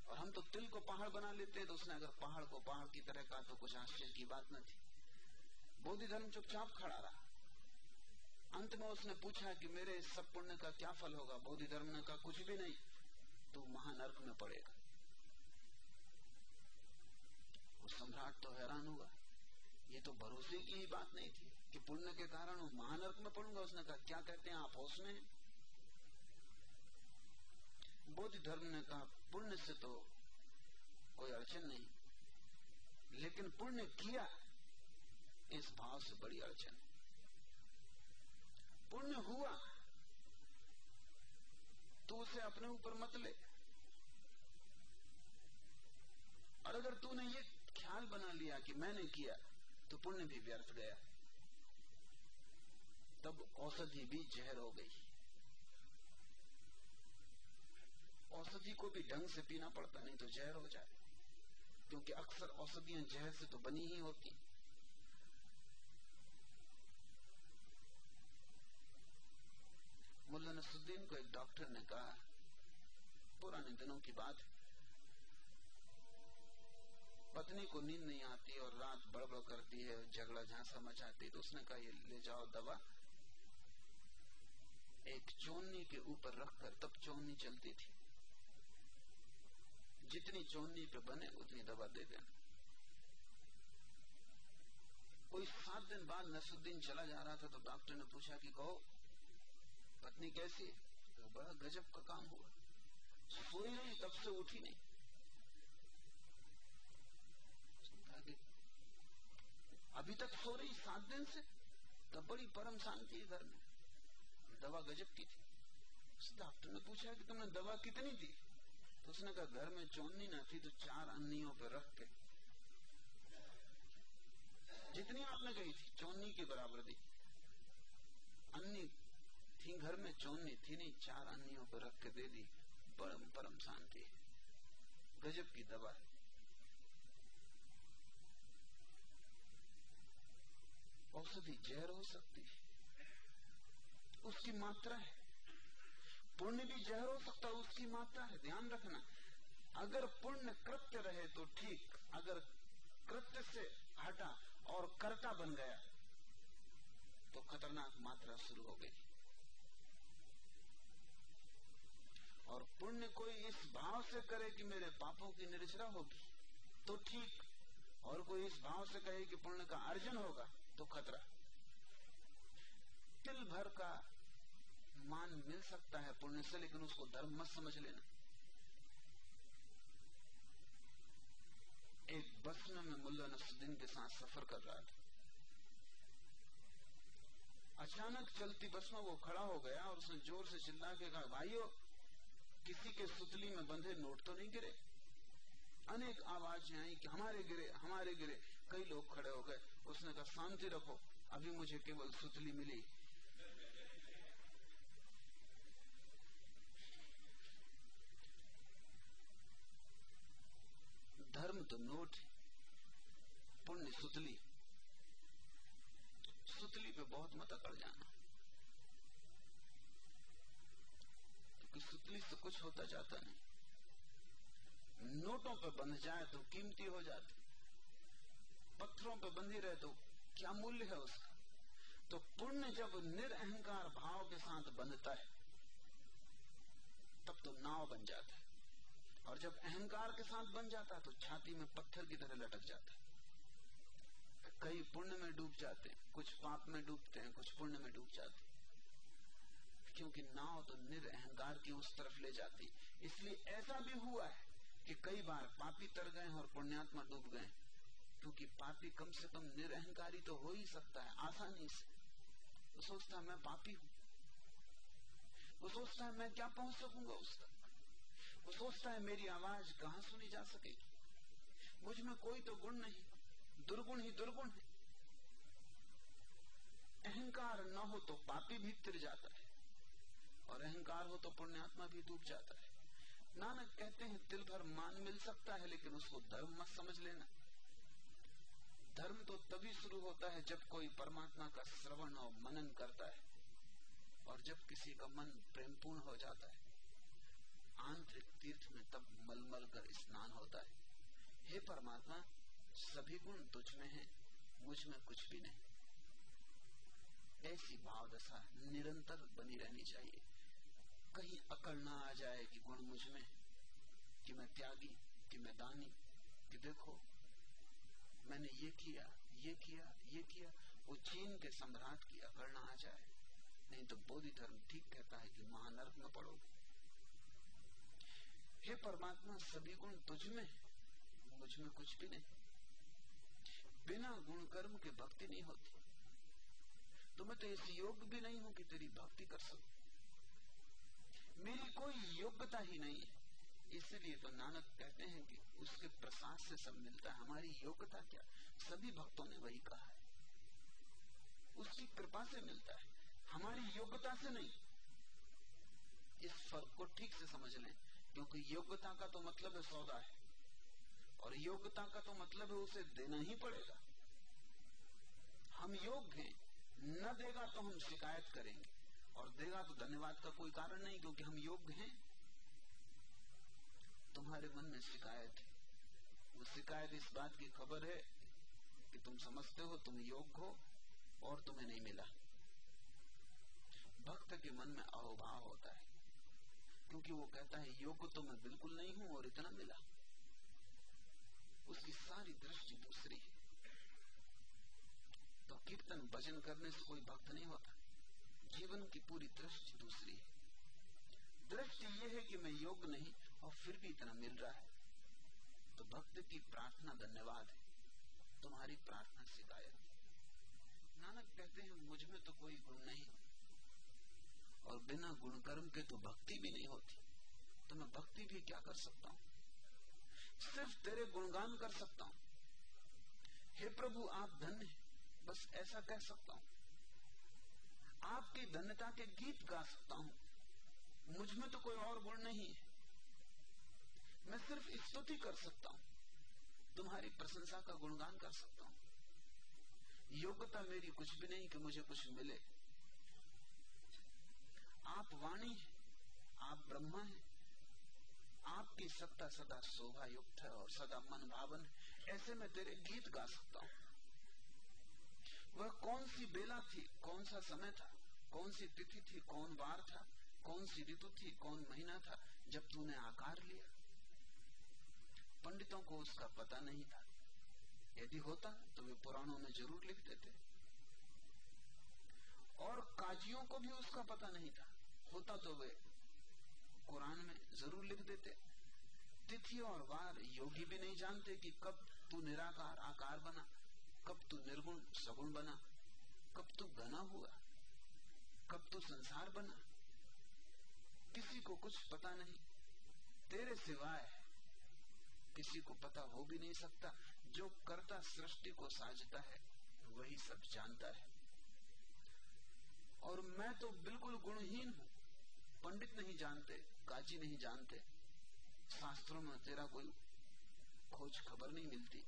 और हम तो तिल को पहाड़ बना लेते हैं तो उसने अगर पहाड़ को पहाड़ की तरह कहा तो कुछ आश्चर्य की बात न थी। बोधि धर्म चुपचाप खड़ा रहा। अंत में उसने पूछा कि मेरे इस सब पुण्य का क्या फल होगा? बोधि धर्म ने कहा, कुछ भी नहीं। तो महानर्क में पड़ेगा। वो सम्राट तो हैरान हुआ। ये तो भरोसे की ही बात नहीं थी कि पुण्य के कारण महानर्क में पड़ूँगा। उसने कहा, क्या कहते हैं आप होश में बौद्ध धर्म ने कहा, पुण्य से तो कोई अड़चन नहीं, लेकिन पुण्य किया इस भाव से बड़ी अड़चन पुण्य हुआ तो उसे अपने ऊपर मत ले। और अगर तूने ये ख्याल बना लिया कि मैंने किया तो पुण्य भी व्यर्थ गया। तब औषधि भी जहर हो गई। औषधि को भी ढंग से पीना पड़ता, नहीं तो जहर हो जाए। क्योंकि अक्सर औषधियाँ जहर से तो बनी ही होती। मुल्ला नसुद्दीन को एक डॉक्टर ने कहा, पुराने दिनों की बात है। पत्नी को नींद नहीं आती और रात बड़बड़ करती है, झगड़ा झांसा मचाती तो उसने कहा, ये ले जाओ दवा, एक चोनी के ऊपर रखकर तब चोनी चलती थी। जितनी चोनी पे बने, उतनी दवा दे देना। कोई सात दिन बाद नसुद्दीन चला जा रहा था तो डॉक्टर ने पूछा कि कहो पत्नी कैसी तो बड़ा गजब का काम हुआ। सोई नहीं, तब से उठी नहीं। अभी तक सो रही सात दिन से, तब बड़ी परम शांति घर में। दवा गजब की थी। उस डॉक्टर ने पूछा कि तुमने दवा कितनी दी? तो उसने कहा, घर में चौनी ना थी तो चार अन्नियों पर रख के। जितनी आपने कही थी चौनी के बराबर दी। अन्नी थी घर में चौनी थी नहीं, चार अन्नियों को रख के दे दी, परम परम शांति गजब की दवा है। औषधि जहर हो सकती है। उसकी मात्रा है। पुण्य भी जहर हो सकता है, उसकी मात्रा है। ध्यान रखना, अगर पुण्य कृत्य रहे तो ठीक, अगर कृत्य से हटा और कर्ता बन गया तो खतरनाक मात्रा शुरू हो गई। और पुण्य कोई इस भाव से करे कि मेरे पापों की निर्जरा होगी तो ठीक। और कोई इस भाव से कहे कि पुण्य का अर्जन होगा तो खतरा। तिल भर का मान मिल सकता है पुण्य से, लेकिन उसको धर्म मत समझ लेना। एक बस में मैं मुल्ला नसुद्दीन के साथ सफ़र कर रहा था। अचानक चलती बस में वो खड़ा हो गया और उसने ज़ोर से चिल्ला के कहा, भाइयों किसी के सुतली में बंधे नोट तो नहीं गिरे। अनेक आवाज़ें आई कि हमारे गिरे हमारे गिरे। कई लोग खड़े हो गए। उसने कहा, शांति रखो। अभी मुझे केवल सुतली मिली। धर्म तो नोट पुण्य सुतली। सुतली पे बहुत मत अकड़ जाना। क्योंकि सुतली से कुछ होता जाता नहीं। नोटों पर बंध जाए तो कीमती हो जाती। पत्थरों पर बंधी रहे तो क्या मूल्य है उसका? तो पुण्य जब निरअहकार भाव के साथ बंधता है, तब तो नाव बन जाता है। और जब अहंकार के साथ बन जाता है तो छाती में पत्थर की तरह लटक जाता है। कई पुण्य में डूब जाते हैं, कुछ पाप में डूबते हैं, कुछ पुण्य में डूब जाते हैं। क्योंकि नाव तो निरअहकार की उस तरफ़ ले जाती। इसलिए ऐसा भी हुआ है कि कई बार पापी तर गए और पुण्यात्मा डूब गए। क्योंकि पापी कम से कम निरअहकारी तो हो ही सकता है, आसानी से। वो सोचता है, मैं पापी हूँ। वो सोचता है, मैं क्या पहुँच सकूँगा उस तक? वो सोचता है, मेरी आवाज़ कहाँ सुनी जा सकेगी? मुझमें कोई तो गुण नहीं, दुर्गुण ही दुर्गुण है। अहंकार न हो तो पापी भी तिर जाता है। और अहंकार हो तो पुण्यात्मा भी डूब जाता है। नानक कहते हैं, दिल भर मान मिल सकता है, लेकिन उसको धर्म मत समझ लेना। धर्म तो तभी शुरू होता है जब कोई परमात्मा का श्रवण और मनन करता है, और जब किसी का मन प्रेमपूर्ण हो जाता है। आंतरिक तीर्थ में तब मलमल कर स्नान होता है। हे परमात्मा, सभी गुण तुझ में है, मुझमें कुछ भी नहीं। ऐसी भाव दशा निरंतर बनी रहनी चाहिए। कहीं अकड़ ना आ जाए कि गुण मुझमें कि मैं त्यागी, कि मैं दानी, कि देखो, मैंने ये किया ये किया ये किया, वो चीन के सम्राट की अकड़ ना आ जाए। नहीं तो बोधि धर्म ठीक कहता है कि महानर्क में पड़ोगे हे परमात्मा, सभी गुण तुझ में मुझमें कुछ भी नहीं। बिना गुण कर्म के भक्ति नहीं होती। तो मैं तो इस योग्य भी नहीं हूँ कि तेरी भक्ति कर सकूँ। मेरी कोई योग्यता ही नहीं है। इसलिए तो नानक कहते हैं कि उसके प्रसाद से सब मिलता है। हमारी योग्यता क्या? सभी भक्तों ने वही कहा है। उसकी कृपा से मिलता है। हमारी योग्यता से नहीं। इस फ़र्क को ठीक से समझ लें, क्योंकि योग्यता का तो मतलब है सौदा है। और योग्यता का तो मतलब है उसे देना ही पड़ेगा। हम योग्य हैं, न देगा तो हम शिकायत करेंगे। और देगा तो धन्यवाद का कोई कारण नहीं, क्योंकि हम योग्य हैं। तुम्हारे मन में शिकायत है। वो शिकायत इस बात की खबर है कि तुम समझते हो, तुम योग्य हो, और तुम्हें नहीं मिला। भक्त के मन में अहोभाव होता है, क्योंकि वो कहता है, योग्य तो मैं बिल्कुल नहीं हूँ और इतना मिला। उसकी सारी दृष्टि दूसरी है। तो कीर्तन, भजन करने से कोई भक्त नहीं होता। जीवन की पूरी दृष्टि दूसरी है। दृष्टि यह है कि मैं योग्य नहीं और फिर भी इतना मिल रहा है। तो भक्त की प्रार्थना धन्यवाद है। तुम्हारी प्रार्थना शिकायत नानक कहते हैं, मुझमें तो कोई गुण नहीं। और बिना गुण कर्म के तो भक्ति भी नहीं होती। तो मैं भक्ति भी क्या कर सकता हूँ? सिर्फ़ तेरे गुणगान कर सकता हूँ। हे प्रभु, आप धन्य बस ऐसा कह सकता हूँ। आपकी धन्यता के गीत गा सकता हूँ। मुझमें तो कोई और गुण नहीं है। मैं सिर्फ़ स्तुति कर सकता हूँ। तुम्हारी प्रशंसा का गुणगान कर सकता हूँ। योग्यता मेरी कुछ भी नहीं कि मुझे कुछ मिले। आप वाणी है, आप ब्रह्मा है। आपकी सत्ता सदा शोभा युक्त है और सदा मन भावन है। ऐसे में तेरे गीत गा सकता हूँ। वह कौन सी बेला थी? कौन सा समय था? कौन सी तिथि थी? कौन वार था? कौन सी ऋतु थी? कौन महीना था? जब तूने आकार लिया। पंडितों को उसका पता नहीं था। यदि होता तो वे पुराणों में ज़रूर लिख देते। और काजियों को भी उसका पता नहीं था। होता तो वे कुरान में ज़रूर लिख देते। तिथि और वार योगी भी नहीं जानते कि कब तू निराकार, आकार बना। कब तू निर्गुण सगुण बना, कब तू घना हुआ, कब तू संसार बना। किसी को कुछ पता नहीं, तेरे सिवाय किसी को पता हो भी नहीं सकता। जो करता सृष्टि को साजता है, वही सब जानता है। और मैं तो बिल्कुल गुणहीन हूँ, पंडित नहीं जानते काजी नहीं जानते। शास्त्रों में तेरा कोई खोज खबर नहीं मिलती।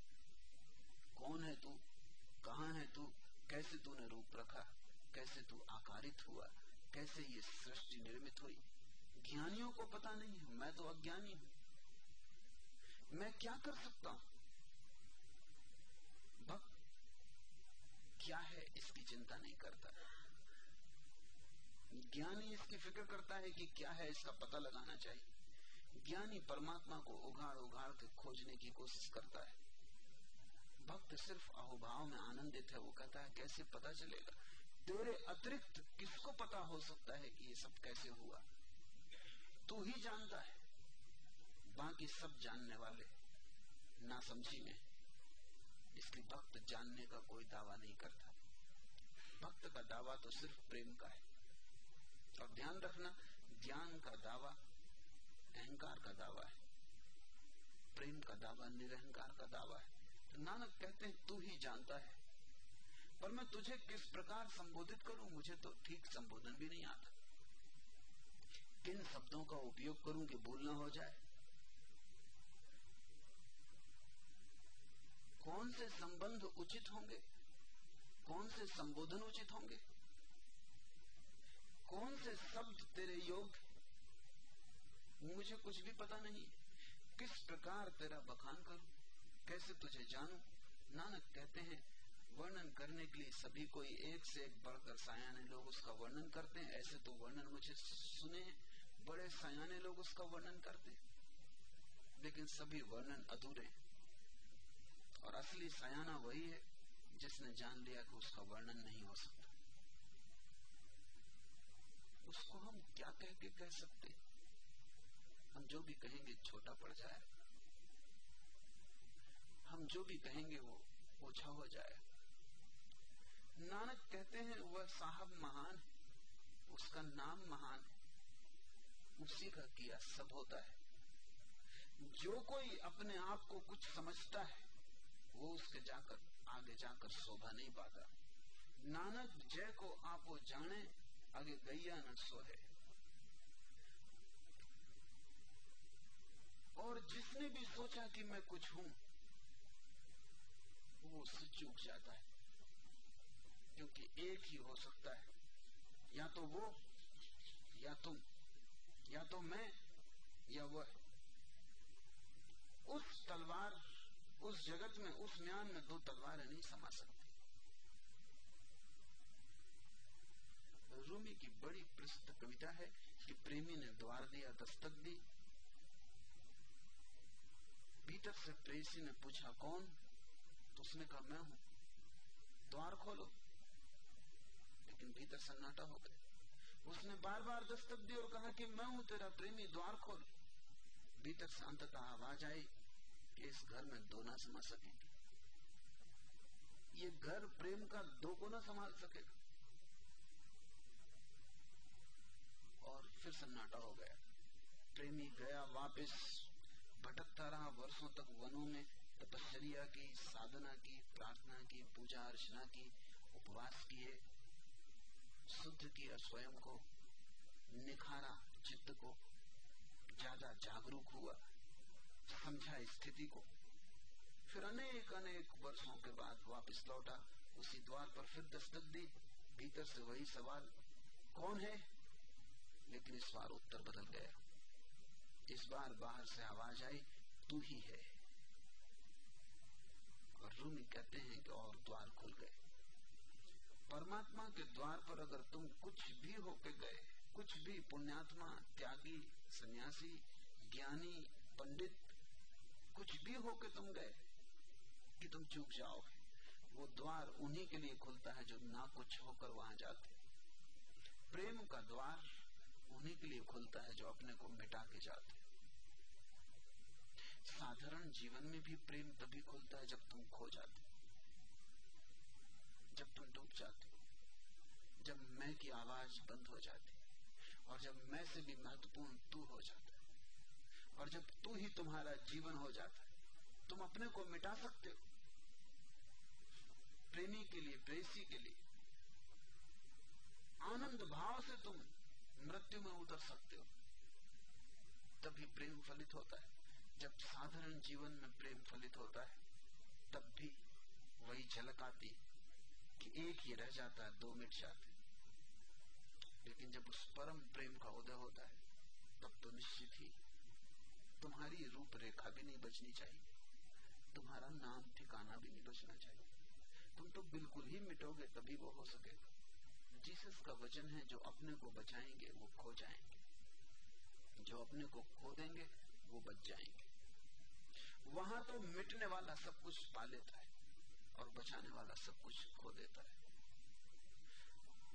कौन है तू? कहाँ है तू? कैसे तूने रूप रखा? कैसे तू आकारित हुआ? कैसे ये सृष्टि निर्मित हुई? ज्ञानियों को पता नहीं है। मैं तो अज्ञानी हूँ। मैं क्या कर सकता हूँ? भक्त क्या है? इसकी चिंता नहीं करता। ज्ञानी इसकी फ़िक्र करता है कि क्या है इसका पता लगाना चाहिए। ज्ञानी परमात्मा को उघाड़ उघाड़ के खोजने की कोशिश करता है। भक्त सिर्फ़ अहोभाव में आनंदित है, वो कहता है, कैसे पता चलेगा? तेरे अतिरिक्त किसको पता हो सकता है कि ये सब कैसे हुआ? तू ही जानता है। बाकी सब जानने वाले ना समझी में। इसलिए भक्त जानने का कोई दावा नहीं करता। भक्त का दावा तो सिर्फ़ प्रेम का है। और ध्यान रखना, ज्ञान का दावा अहंकार का दावा है। प्रेम का दावा, निरहंकार का दावा है। नानक कहते हैं, तू ही जानता है। पर मैं तुझे किस प्रकार संबोधित करूँ, मुझे तो ठीक संबोधन भी नहीं आता। किन शब्दों का उपयोग करूँ कि बोलना हो जाए? कौन से संबंध उचित होंगे? कौन से संबोधन उचित होंगे? कौन से शब्द तेरे योग्य मुझे कुछ भी पता नहीं। किस प्रकार तेरा बखान करूँ? कैसे तुझे जानू? नानक कहते हैं, वर्णन करने के लिए सभी कोई एक से एक बढ़कर सायाने लोग उसका वर्णन करते हैं। ऐसे तो वर्णन मुझे सुने बड़े सयाने लोग उसका वर्णन करते हैं। लेकिन सभी वर्णन अधूरे और असली सयाना वही है, जिसने जान लिया कि उसका वर्णन नहीं हो सकता। उसको हम क्या कह के कह सकते हम जो भी कहेंगे, छोटा पड़ जाए। हम जो भी कहेंगे वो ओछा हो जाए। नानक कहते हैं, वह साहब महान है उसका नाम महान है उसी का किया सब होता है। जो कोई अपने आप को कुछ समझता है, वो उसके जाकर, आगे जाकर शोभा नहीं पाता। नानक जय को आप वो जाने, आगे गैया न सोहे। और जिसने भी सोचा कि मैं कुछ हूँ वो उससे चूक जाता है। क्योंकि एक ही हो सकता है। या तो वो, या तुम, या तो मैं, या वह। उस तलवार, उस जगत में, उस म्यान में दो तलवारें नहीं समा सकती। रूमी की बड़ी प्रसिद्ध कविता है कि प्रेमी ने द्वार दिया, दस्तक दी। भीतर से प्रेसी ने पूछा, कौन? तो उसने कहा मैं हूँ। द्वार खोलो। लेकिन भीतर सन्नाटा हो गया। उसने बार बार दस्तक दी और कहा कि मैं हूँ तेरा प्रेमी, द्वार खोल। भीतर शांतता आवाज़ आई कि इस घर में दो ना समा सकेंगे। ये घर प्रेम का दो को ना संभाल सकेगा? और फिर सन्नाटा हो गया। प्रेमी गया वापस, भटकता रहा वर्षों तक वनों में। तपश्चर्या की, साधना की, प्रार्थना की, पूजा अर्चना की, उपवास किए, शुद्ध किया स्वयं को निखारा, चित्त को ज़्यादा जागरूक हुआ, समझा स्थिति को। फिर अनेक अनेक वर्षों के बाद वापस लौटा, उसी द्वार पर फिर दस्तक दी, भीतर से वही सवाल, कौन है? लेकिन इस बार उत्तर बदल गया। इस बार बाहर से आवाज़ आई, तू ही है। और रूमी कहते हैं कि और द्वार खुल गए। परमात्मा के द्वार पर अगर तुम कुछ भी होके गए, कुछ भी पुण्यात्मा, त्यागी, सन्यासी, ज्ञानी, पंडित, कुछ भी होके तुम गए कि तुम चूक जाओगे। वो द्वार उन्हीं के लिए खुलता है जो ना कुछ होकर वहाँ जाते। प्रेम का द्वार उन्हीं के लिए खुलता है जो अपने को मिटा के जाते। साधारण जीवन में भी प्रेम तभी खुलता है जब तुम खो जाते जब तुम डूब जाते हो। जब मैं की आवाज़ बंद हो जाती और जब मैं से भी महत्वपूर्ण तू हो जाता है। और जब तू ही तुम्हारा जीवन हो जाता है, तुम अपने को मिटा सकते हो। प्रेमी के लिए, प्रेसी के लिए। आनंद भाव से तुम मृत्यु में उतर सकते हो। तभी प्रेम फलित होता है। जब साधारण जीवन में प्रेम फलित होता है, तब भी वही झलक आती कि एक ही रह जाता है, दो मिट जाते लेकिन जब उस परम प्रेम का उदय होता है, तब तो निश्चित ही तुम्हारी रूपरेखा भी नहीं बचनी चाहिए। तुम्हारा नाम ठिकाना भी नहीं बचना चाहिए। तुम तो बिल्कुल ही मिटोगे, तभी वो हो सकेगा। जीसस का वचन है, जो अपने को बचाएँगे, वो खो जाएँगे। जो अपने को खो देंगे, वो बच जाएँगे। वहाँ तो मिटने वाला सब कुछ पा लेता है और बचाने वाला सब कुछ खो देता है।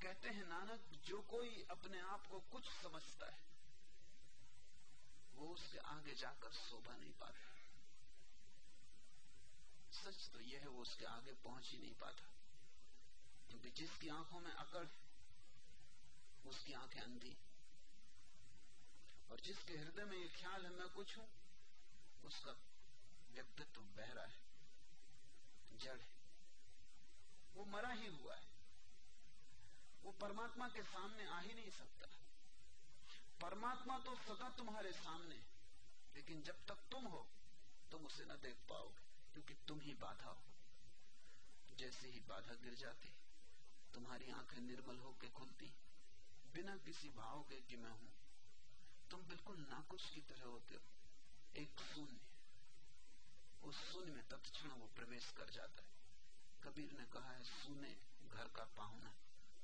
कहते हैं, नानक, जो कोई अपने आप को कुछ समझता है, वो उसके आगे जाकर शोभा नहीं पाता। सच तो यह है, वो उसके आगे पहुँच ही नहीं पाता। क्योंकि जिसकी आँखों में अकड़ उसकी आँखें अंधी। और जिसके हृदय में ये ख्याल है, मैं कुछ हूँ, उसका व्यक्तित्व बहरा है जड़ है। वो मरा ही हुआ है। वो परमात्मा के सामने आ ही नहीं सकता। परमात्मा तो सदा तुम्हारे सामने लेकिन जब तक तुम हो, तुम उसे न देख पाओगे, क्योंकि तुम ही बाधा हो। जैसे ही बाधा गिर जाती, तुम्हारी आँखें निर्मल होकर खुलती, बिना किसी भाव के कि मैं हूँ। तुम बिल्कुल नाकुश की तरह होते हो। एक शून्य। उस शून्य में तत्क्षण वो प्रवेश कर जाता है। कबीर ने कहा है, सुने, घर का पाहुना।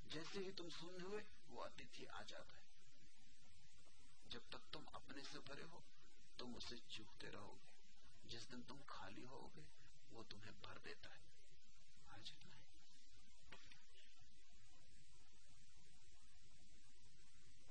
जैसे ही तुम शून्य हुए, वो अतिथि आ जाता है। जब तक तुम अपने से भरे हो, तुम उसे चूकते रहोगे। जिस दिन तुम खाली होगे, वो तुम्हें भर देता है।